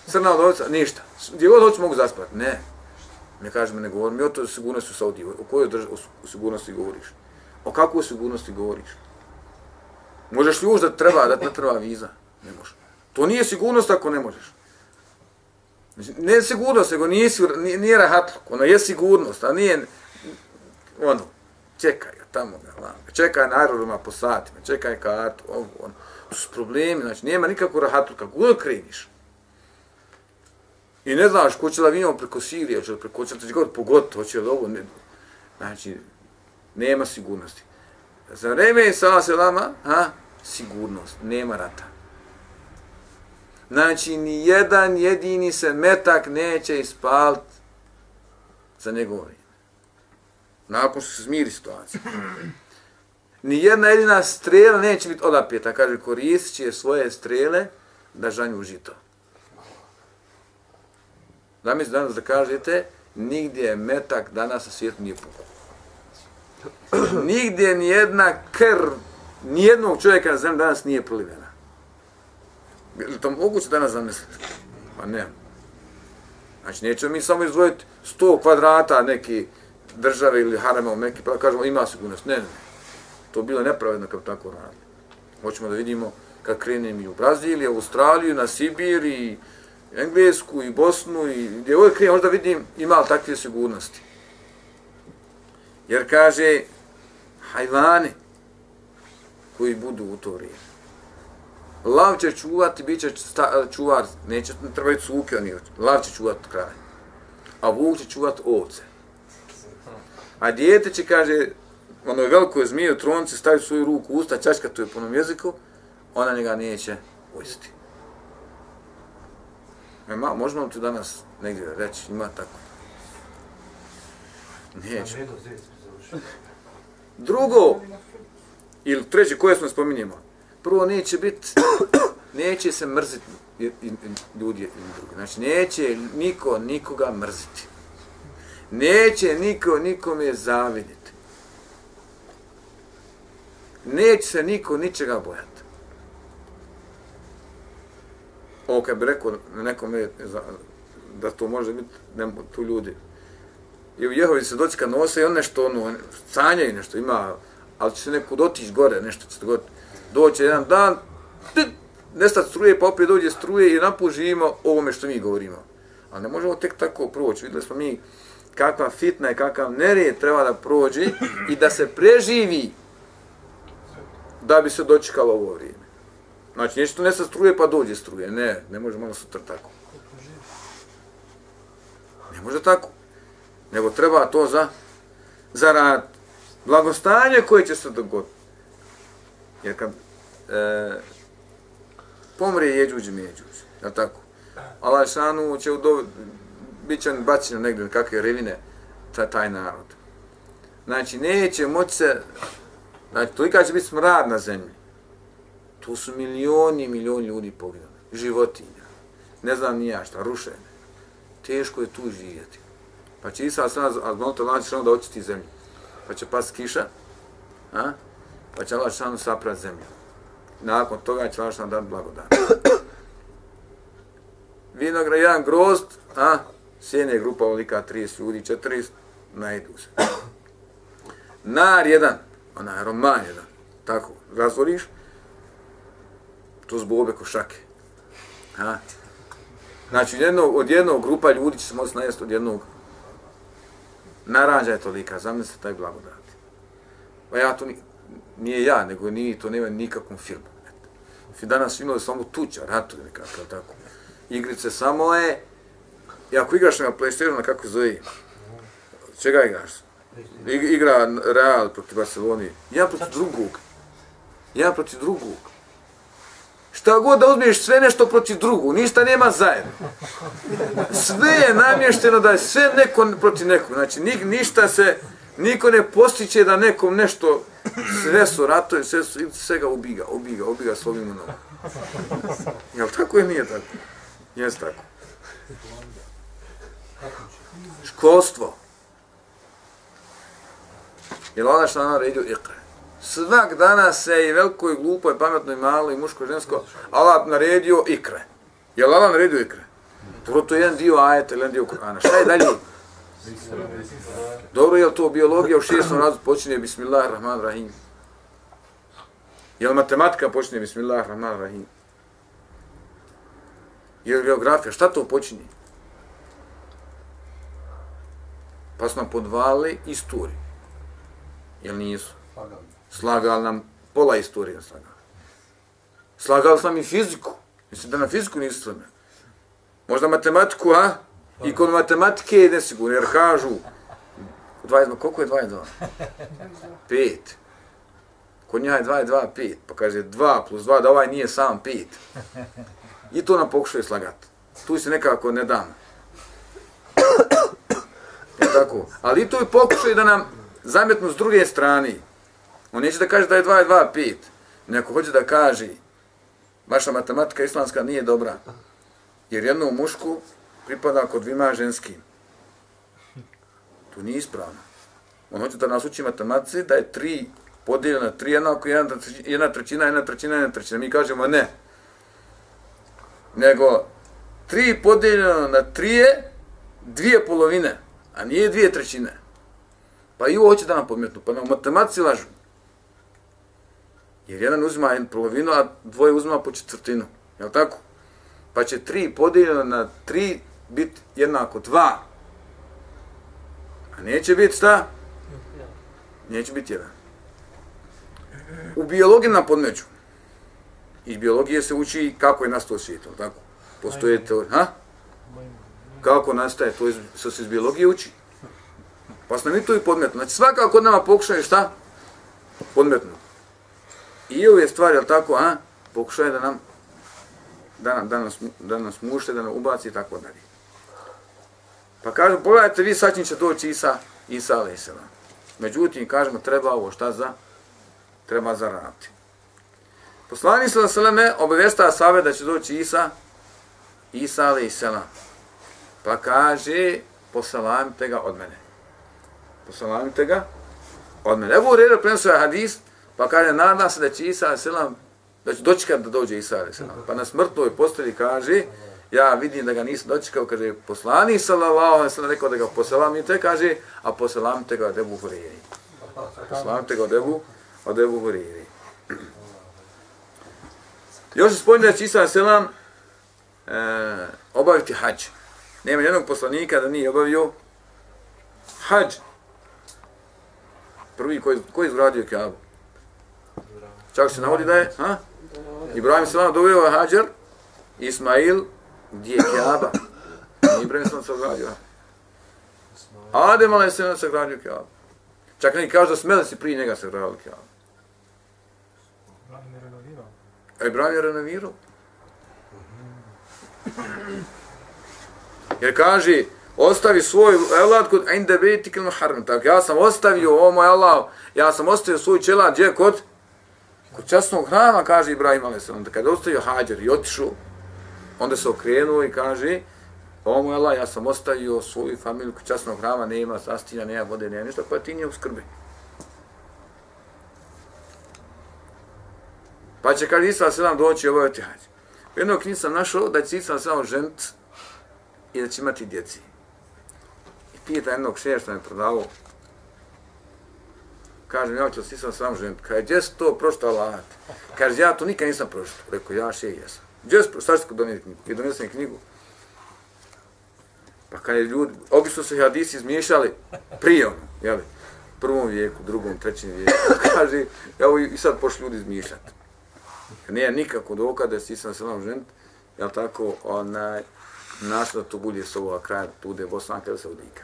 Crna udovica, ništa. Gdje god hoću mogu zaspati. Ne. Ne kažemo, ne govorim. O to sigurnosti u Saudiji. O kojoj drž o sigurnosti govoriš? O kakvoj sigurnosti govoriš? Možeš li da treba, da ne treba viza? Ne možeš. To nije sigurnost ako ne možeš. Ne sigurnost, nego nije, nije, nije rahatluk. Ono je sigurnost, a nije ono, čekaj ga tamo ga, čekaj na aerodroma po satima, čekaj kartu, ovo, ono. To su problemi, znači, nema nikakvu rahatluka, kako kreniš. I ne znaš ko će da vinimo preko Sirije, će preko će da god pogotovo, hoće li ovo, ne, znači, nema sigurnosti. Za vreme je sa selama, ha, sigurnost, nema rata. Znači, ni jedan jedini se metak neće ispalt za njegovo vrijeme. Nakon što se smiri situacija. Ni jedna jedina strela neće biti odapjeta. Kaže, koristit će svoje strele da žanju žito. Zamisli danas da kažete, nigdje metak danas na svijetu nije pukao. Nigdje ni jedna krv, ni jednog čovjeka na zemlji danas nije prolivena. Je li to moguće danas zamisliti? Pa ne. Znači, nećemo mi samo izdvojiti 100 kvadrata neki države ili harema neki, pa kažemo ima sigurnost. Ne, ne. To bilo nepravedno kako tako radi. Hoćemo da vidimo kad krenem i u Braziliju, u Australiju, na Sibir i Englesku i Bosnu i gdje ovdje krenem, možda vidim ima li takve sigurnosti. Jer kaže, hajvani koji budu u to vrijeme. Lav će čuvati, bit će sta, čuvar, neće trebati cuke, oni, lav će čuvati kraj. A vuk će čuvati ovce. A dijete će, kaže, ono je veliko zmije u tronci, stavi svoju ruku u usta, čačka to je po jeziku, ona njega neće ujesti. E, ma, možemo tu danas negdje reći, ima tako? Neću. Drugo, ili treće, koje smo spominjemo? Prvo, neće biti, neće se mrziti ljudi jedni drugi. Znači, neće niko nikoga mrziti. Neće niko nikome zavidjeti. Neće se niko ničega bojati. ovo kad bi rekao nekome da to može biti, ne tu ljudi. I u Jehovi se doći kad nose i on nešto, ono, sanjaju nešto, ima, ali će se neko dotići gore, nešto će se dogoditi. Doće jedan dan, nestat struje, pa opet dođe struje i napužimo ovome što mi govorimo. Ali ne možemo tek tako proći. Videli smo mi kakva fitna i kakav nerijed treba da prođi i da se preživi da bi se dočekalo ovo vrijeme. Znači, nešto ne sa struje pa dođe struje. Ne, ne može malo sutra tako. Ne može tako. Nego treba to za, za rad. Blagostanje koje će se dogoditi. Jer kad e, pomre jeđuđ međuđ, je tako? Allah šanu će u dobi, bit će bačeno negdje kakve revine ta, taj narod. Znači, neće moći se, znači, tolika će biti smrad na zemlji. Tu su milioni, milioni ljudi poginuli. Životinja. Ne znam ni ja šta, rušene. Teško je tu živjeti. Pa će Isa sada, a malo to da očisti zemlju. Pa će pas kiša, a? pa će Allah šanu saprat zemlju. Nakon toga će vam dan dati blagodan. Vinograd, jedan grozd, a? Sjene grupa olika 30 ljudi, 40, najdu se. Nar jedan, onaj roman jedan, tako, razvoriš, to zbobe ko šake. Ha? Znači, jednog, od jednog grupa ljudi će se moći najest od jednog naranđa je tolika, zamislite taj blagodat. Pa ja to ni, nije ja, nego ni to nema nikakvom filmu. Eto. Danas imali samo tuča, ratu nekako, tako. Igrice samo je, i ako igraš na PlayStationu, kako zove, čega igraš? I, igra Real protiv Barceloni, ja protiv drugog. Ja protiv drugog. Šta god da uzmiješ sve nešto protiv drugog, ništa nema zajedno. Sve je namješteno da je sve neko protiv nekog. Znači, ni, ništa se, niko ne postiće da nekom nešto sve su ratoje, sve, su, sve ga ubiga, ubiga, ubiga svojim imenom. Jel tako je nije tako? Jes tako. Školstvo. Jel ona što nam naredio ikre? Svak dana se i veliko i glupo i pametno i malo i muško i žensko Allah naredio ikre. Jel Allah naredio ikre? Prvo to je jedan dio ajeta jedan dio Kur'ana. Šta je dalje? Dobro, je to biologija u šestom razu počinje Bismillahirrahmanirrahim? Jel matematika počinje Bismillahirrahmanirrahim? Jel geografija? Šta to počinje? Pa su nam podvali istoriju. Jel nisu? Slagali nam pola istorije. Slagali. slagali su nam i fiziku. Mislim da na fiziku nisu slame. Možda matematiku, a? I kod matematike je nesigurno, jer kažu 22, koliko je 22? 5. Kod nja je 22, 5. Pa kaže 2 plus 2, da ovaj nije sam 5. I to nam pokušaju slagati. Tu se nekako ne dam. Je tako? Ali i to je pokušaj da nam zametnu s druge strane. On neće da kaže da je 2 i 2, 5. Neko hoće da kaže vaša matematika islamska nije dobra. Jer jednu mušku pripada kod dvima ženskim. To nije ispravno. On hoće da nas uči matematici da je tri podijeljeno na tri jednako, jedna, trećina, jedna trećina, jedna trećina, jedna trećina. Mi kažemo ne. Nego tri podijeljeno na 3 je dvije polovine, a nije dvije trećine. Pa i ovo hoće da nam podmetnu, pa nam matematici lažu. Jer jedan uzima jednu polovinu, a dvoje uzima po četvrtinu. Jel tako? Pa će tri podijeljeno na tri biti jednako dva. A neće biti šta? Neće biti jedan. U biologiji nam podmeću. Iz biologije se uči kako je nastao svijet, tako? Postoje to, ha? Kako nastaje, to iz, se iz biologije uči. Pa smo mi to i podmetno. Znači svakako kod nama pokušaju šta? Podmetno. I ove stvari, ali tako, a? Pokušaju da nam da, nam, da, nas, da nas mušte, da nam ubaci i tako dalje. Pa kažu, pogledajte, vi sad će doći Isa, Isa ali Međutim, kažemo, treba ovo šta za? Treba zaraditi. Poslani se Seleme obavještava Save da će doći Isa, Isa ali Pa kaže, posalamite ga od mene posalamite ga od mene. Evo u redu prenosio je hadis, pa kaže, nadam se da će Isa a.s. da će dočekati da dođe Isa a.s. Pa na smrtnoj posteli kaže, ja vidim da ga nisam dočekao, kaže, poslani sallallahu alaihi sallam, rekao da ga poselamite, kaže, a poselamite ga od Ebu Huriri. Poselamite ga od Ebu, od Ebu Huriri. Još se spomni da će Isa selam E, obaviti hađ. nema jednog poslanika da nije obavio hađ. Prvi koji, koji izgradio Kaabu? Čak se navodi da je, ha? Ibrahim se doveo je hađar, Ismail, gdje je Kaaba? Ibrahim se sagradio. Adem, ali se nam sagradio Kaabu. Čak neki kažu da smeli si prije njega sagradio Kaabu. Ibrahim je renovirao. Jer kaže, ostavi svoj elad kod inde beti kil muharram. Tako, ja sam ostavio, o moj Allah, ja sam ostavio svoj čelad, gdje kod? Kod časnog hrama, kaže Ibrahim a.s. Kada ostavio hađer i otišao, onda se okrenuo i kaže, o moj Allah, ja sam ostavio svoju familiju kod časnog hrama, nema sastina, nema vode, nema ništa, pa ti nije u skrbi. Pa će, kad Isa selam doći ovaj obaviti hađ. U jednog knjigu sam našao da će Isa selam ženiti i da će imati djeci. I pita jednog šeja što me prodavao. Kaže, ja ću si sam sam ženit. Kaže, gdje si to prošto Allah? Kaže, ja to nikad nisam prošto. Rekao, ja še jesam. Gdje si? Šta ću donijeti knjigu? I donesem knjigu. Pa kad je ljudi, obično se hadisi izmiješali prije ono, jeli? prvom vijeku, drugom, trećem vijeku. Kaže, evo i sad pošli ljudi izmiješati. Nije nikako dokada da si sam Selam ženit, jel tako, onaj, našlo da to bude s ovoga kraja, tu bude Bosanka ili Saudika.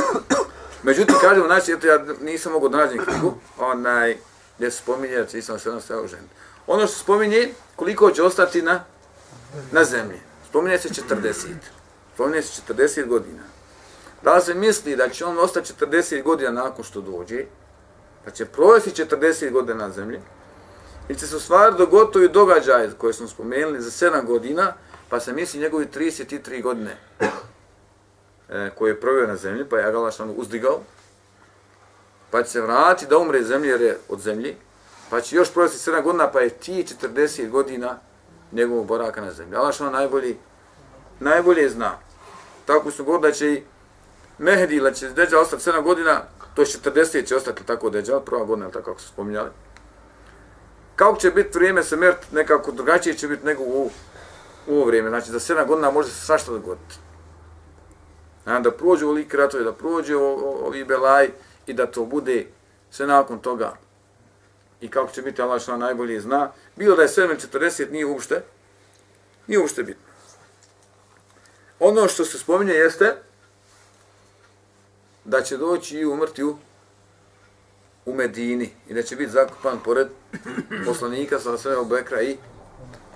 Međutim, kažemo, znači, eto, ja nisam mogu nađi knjigu, onaj, gdje se spominje, da će se Selam stavio žen. Ono što spominje, koliko će ostati na, na zemlji. Spominje se 40. Spominje se 40 godina. Da li se misli da će on ostati 40 godina nakon što dođe, pa će provesti 40 godina na zemlji, i će se u stvari dogotovi događaje koje smo spomenuli za 7 godina, pa se misli njegovi 33 godine e, koje je provio na zemlji, pa je Agalaš ono uzdigao, pa će se vratiti da umre zemlji jer je od zemlji, pa će još provesti 7 godina, pa je ti 40 godina njegovog boraka na zemlji. Agalaš ono najbolji, najbolje zna. Tako su govorili da će i Mehdi, da će Deđa ostati 7 godina, to je 40 će ostati tako Deđa, prva godina, tako kako su spominjali. Kako će biti vrijeme se mert, nekako drugačije će biti nego u u ovo vrijeme, znači za 7 godina može se svašta dogoditi. Znači, da prođu ovi kratovi, da prođe ovi belaj i da to bude sve nakon toga. I kako će biti Allah što najbolje zna. Bilo da je 7.40 nije uopšte, nije uopšte bitno. Ono što se spominje jeste da će doći i umrti u, u Medini i da će biti zakupan pored poslanika sa sve obekra i,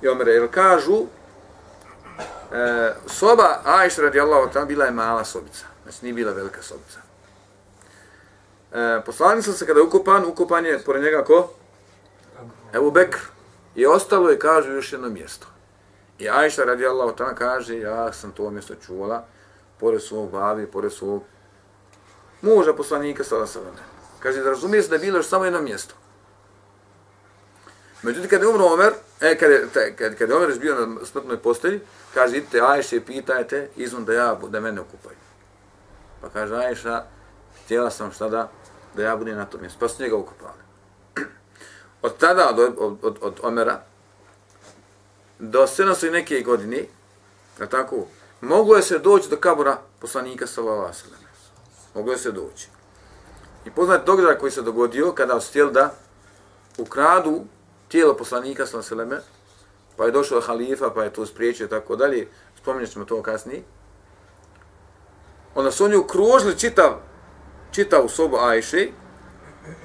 i omere. Jer kažu E, soba Ajša radijallahu ta'ala bila je mala sobica. Znači nije bila velika sobica. E, poslanica se kada je ukupan, ukupan je pored njega ko? Ebu Bekr. I ostalo je, kaže, još jedno mjesto. I Ajša radijallahu ta'ala kaže, ja sam to mjesto čuvala, pored svog babi, pored svog muža poslanika sada sada. Kaže, da razumije se da je bilo još samo jedno mjesto. Međutim, kada je umro Omer, e, kada kada, kad, je Omer bio na smrtnoj postelji, kaže, idite Ajše, pitajte, izvom da ja, da mene okupaju. Pa kaže Ajša, htjela sam šta da, da ja budem na tom mjestu. Pa su njega ukopali. Od tada, od, od, od, od Omera, do 700 neke godine, je tako, moglo je se doći do kabura poslanika sallallahu alejhi Moglo je se doći. I poznat događaj koji se dogodio kada su htjeli da ukradu tijelo poslanika sallallahu alejhi pa je došao halifa, pa je to spriječio tako dalje, spominjat ćemo to kasnije. Onda su oni ukružili čitav, čitav u sobu Ajše,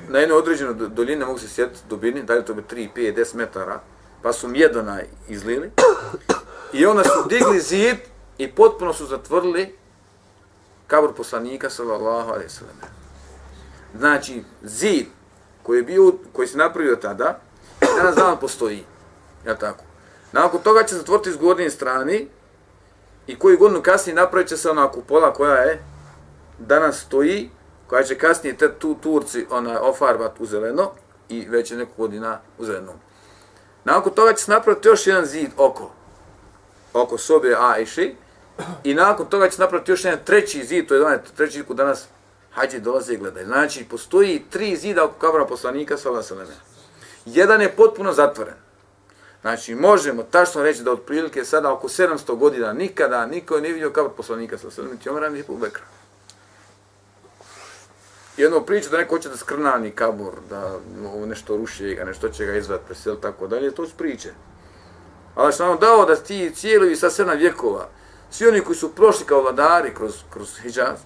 na jednoj određenoj doljini, ne mogu se sjetiti dubini, da li to bi 3, 5, 10 metara, pa su mjedona izlili. I onda su digli zid i potpuno su zatvrli kabur poslanika, sallallahu alaihi sallam. Znači, zid koji je bio, koji se napravio tada, danas dan postoji. Ja tako. Nakon toga će zatvoriti s gornje strane i koji godinu kasnije napravit će se ona kupola koja je danas stoji, koja će kasnije te tu Turci ona ofarbat u zeleno i već je neku godina u zelenom. Nakon toga će se napraviti još jedan zid oko, oko sobe Ajši i nakon toga će se napraviti još jedan treći zid, to je onaj treći zid danas hađi dolaze i gledaju. Znači, postoji tri zida oko kabra poslanika, sallallahu alejhi Jedan je potpuno zatvoren. Znači, možemo tačno reći da otprilike sada oko 700 godina nikada niko ne vidio kabr poslanika sa sredom, niti Omera, niti Bekra. Jedno priča da neko hoće da skrnani kabor, da nešto ruši ga, nešto će ga izvati, presel, tako dalje, to su priče. Allah što nam dao da ti cijeli sa sedam vjekova, svi oni koji su prošli kao vladari kroz, kroz Hidžaz,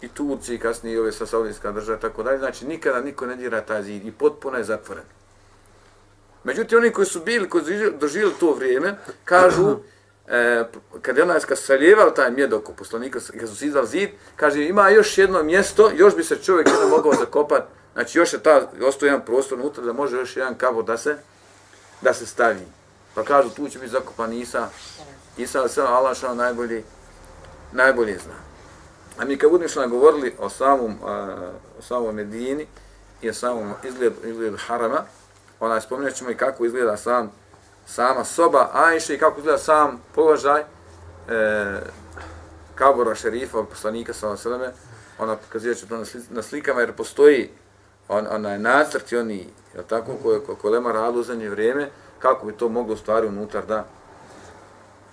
i Turci, i kasnije ove sa Saudijska država, tako dalje, znači nikada niko ne dira taj zid i potpuno je zatvoren. Međutim, oni koji su bili, koji su doživjeli to vrijeme, kažu, e, kad je onaj skasaljevao taj mjed oko poslanika, kad su sizali zid, kaže, ima još jedno mjesto, još bi se čovjek jedno mogao zakopati, znači još je ta, ostao jedan prostor unutra da može još jedan kabor da se, da se stavi. Pa kažu, tu će biti zakopan Isa, Isa, ali sam Allah što najbolji, najbolje zna. A mi kad budemo što govorili o samom, a, o samom Medini i o samom izgledu, izgledu harama, onaj spominjat ćemo i kako izgleda sam, sama soba Ajše i kako izgleda sam položaj e, kabora šerifa, poslanika sa Oseleme, ona pokazuje ću to na slikama jer postoji on, onaj nacrt i oni, je tako, koje ko, ko lema radu za vrijeme, kako bi to moglo stvari unutar da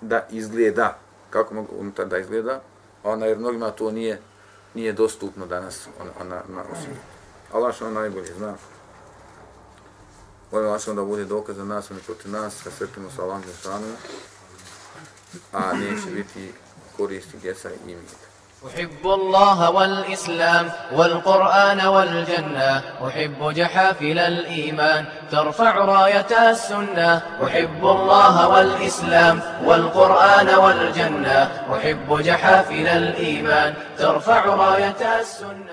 da izgleda, kako mogu unutar da izgleda, ona jer mnogima to nije nije dostupno danas ona, ona, na osim. Allah što najbolje zna. Molim vas da bude dokaz za nas, ne protiv nas, kad sretimo sa Allahom Žešanu, a neće biti koristi djeca i imita. أحب الله والإسلام والقرآن والجنة أحب جحافل الإيمان ترفع راية السنة أحب الله والإسلام والقرآن والجنة أحب جحافل الإيمان ترفع راية السنة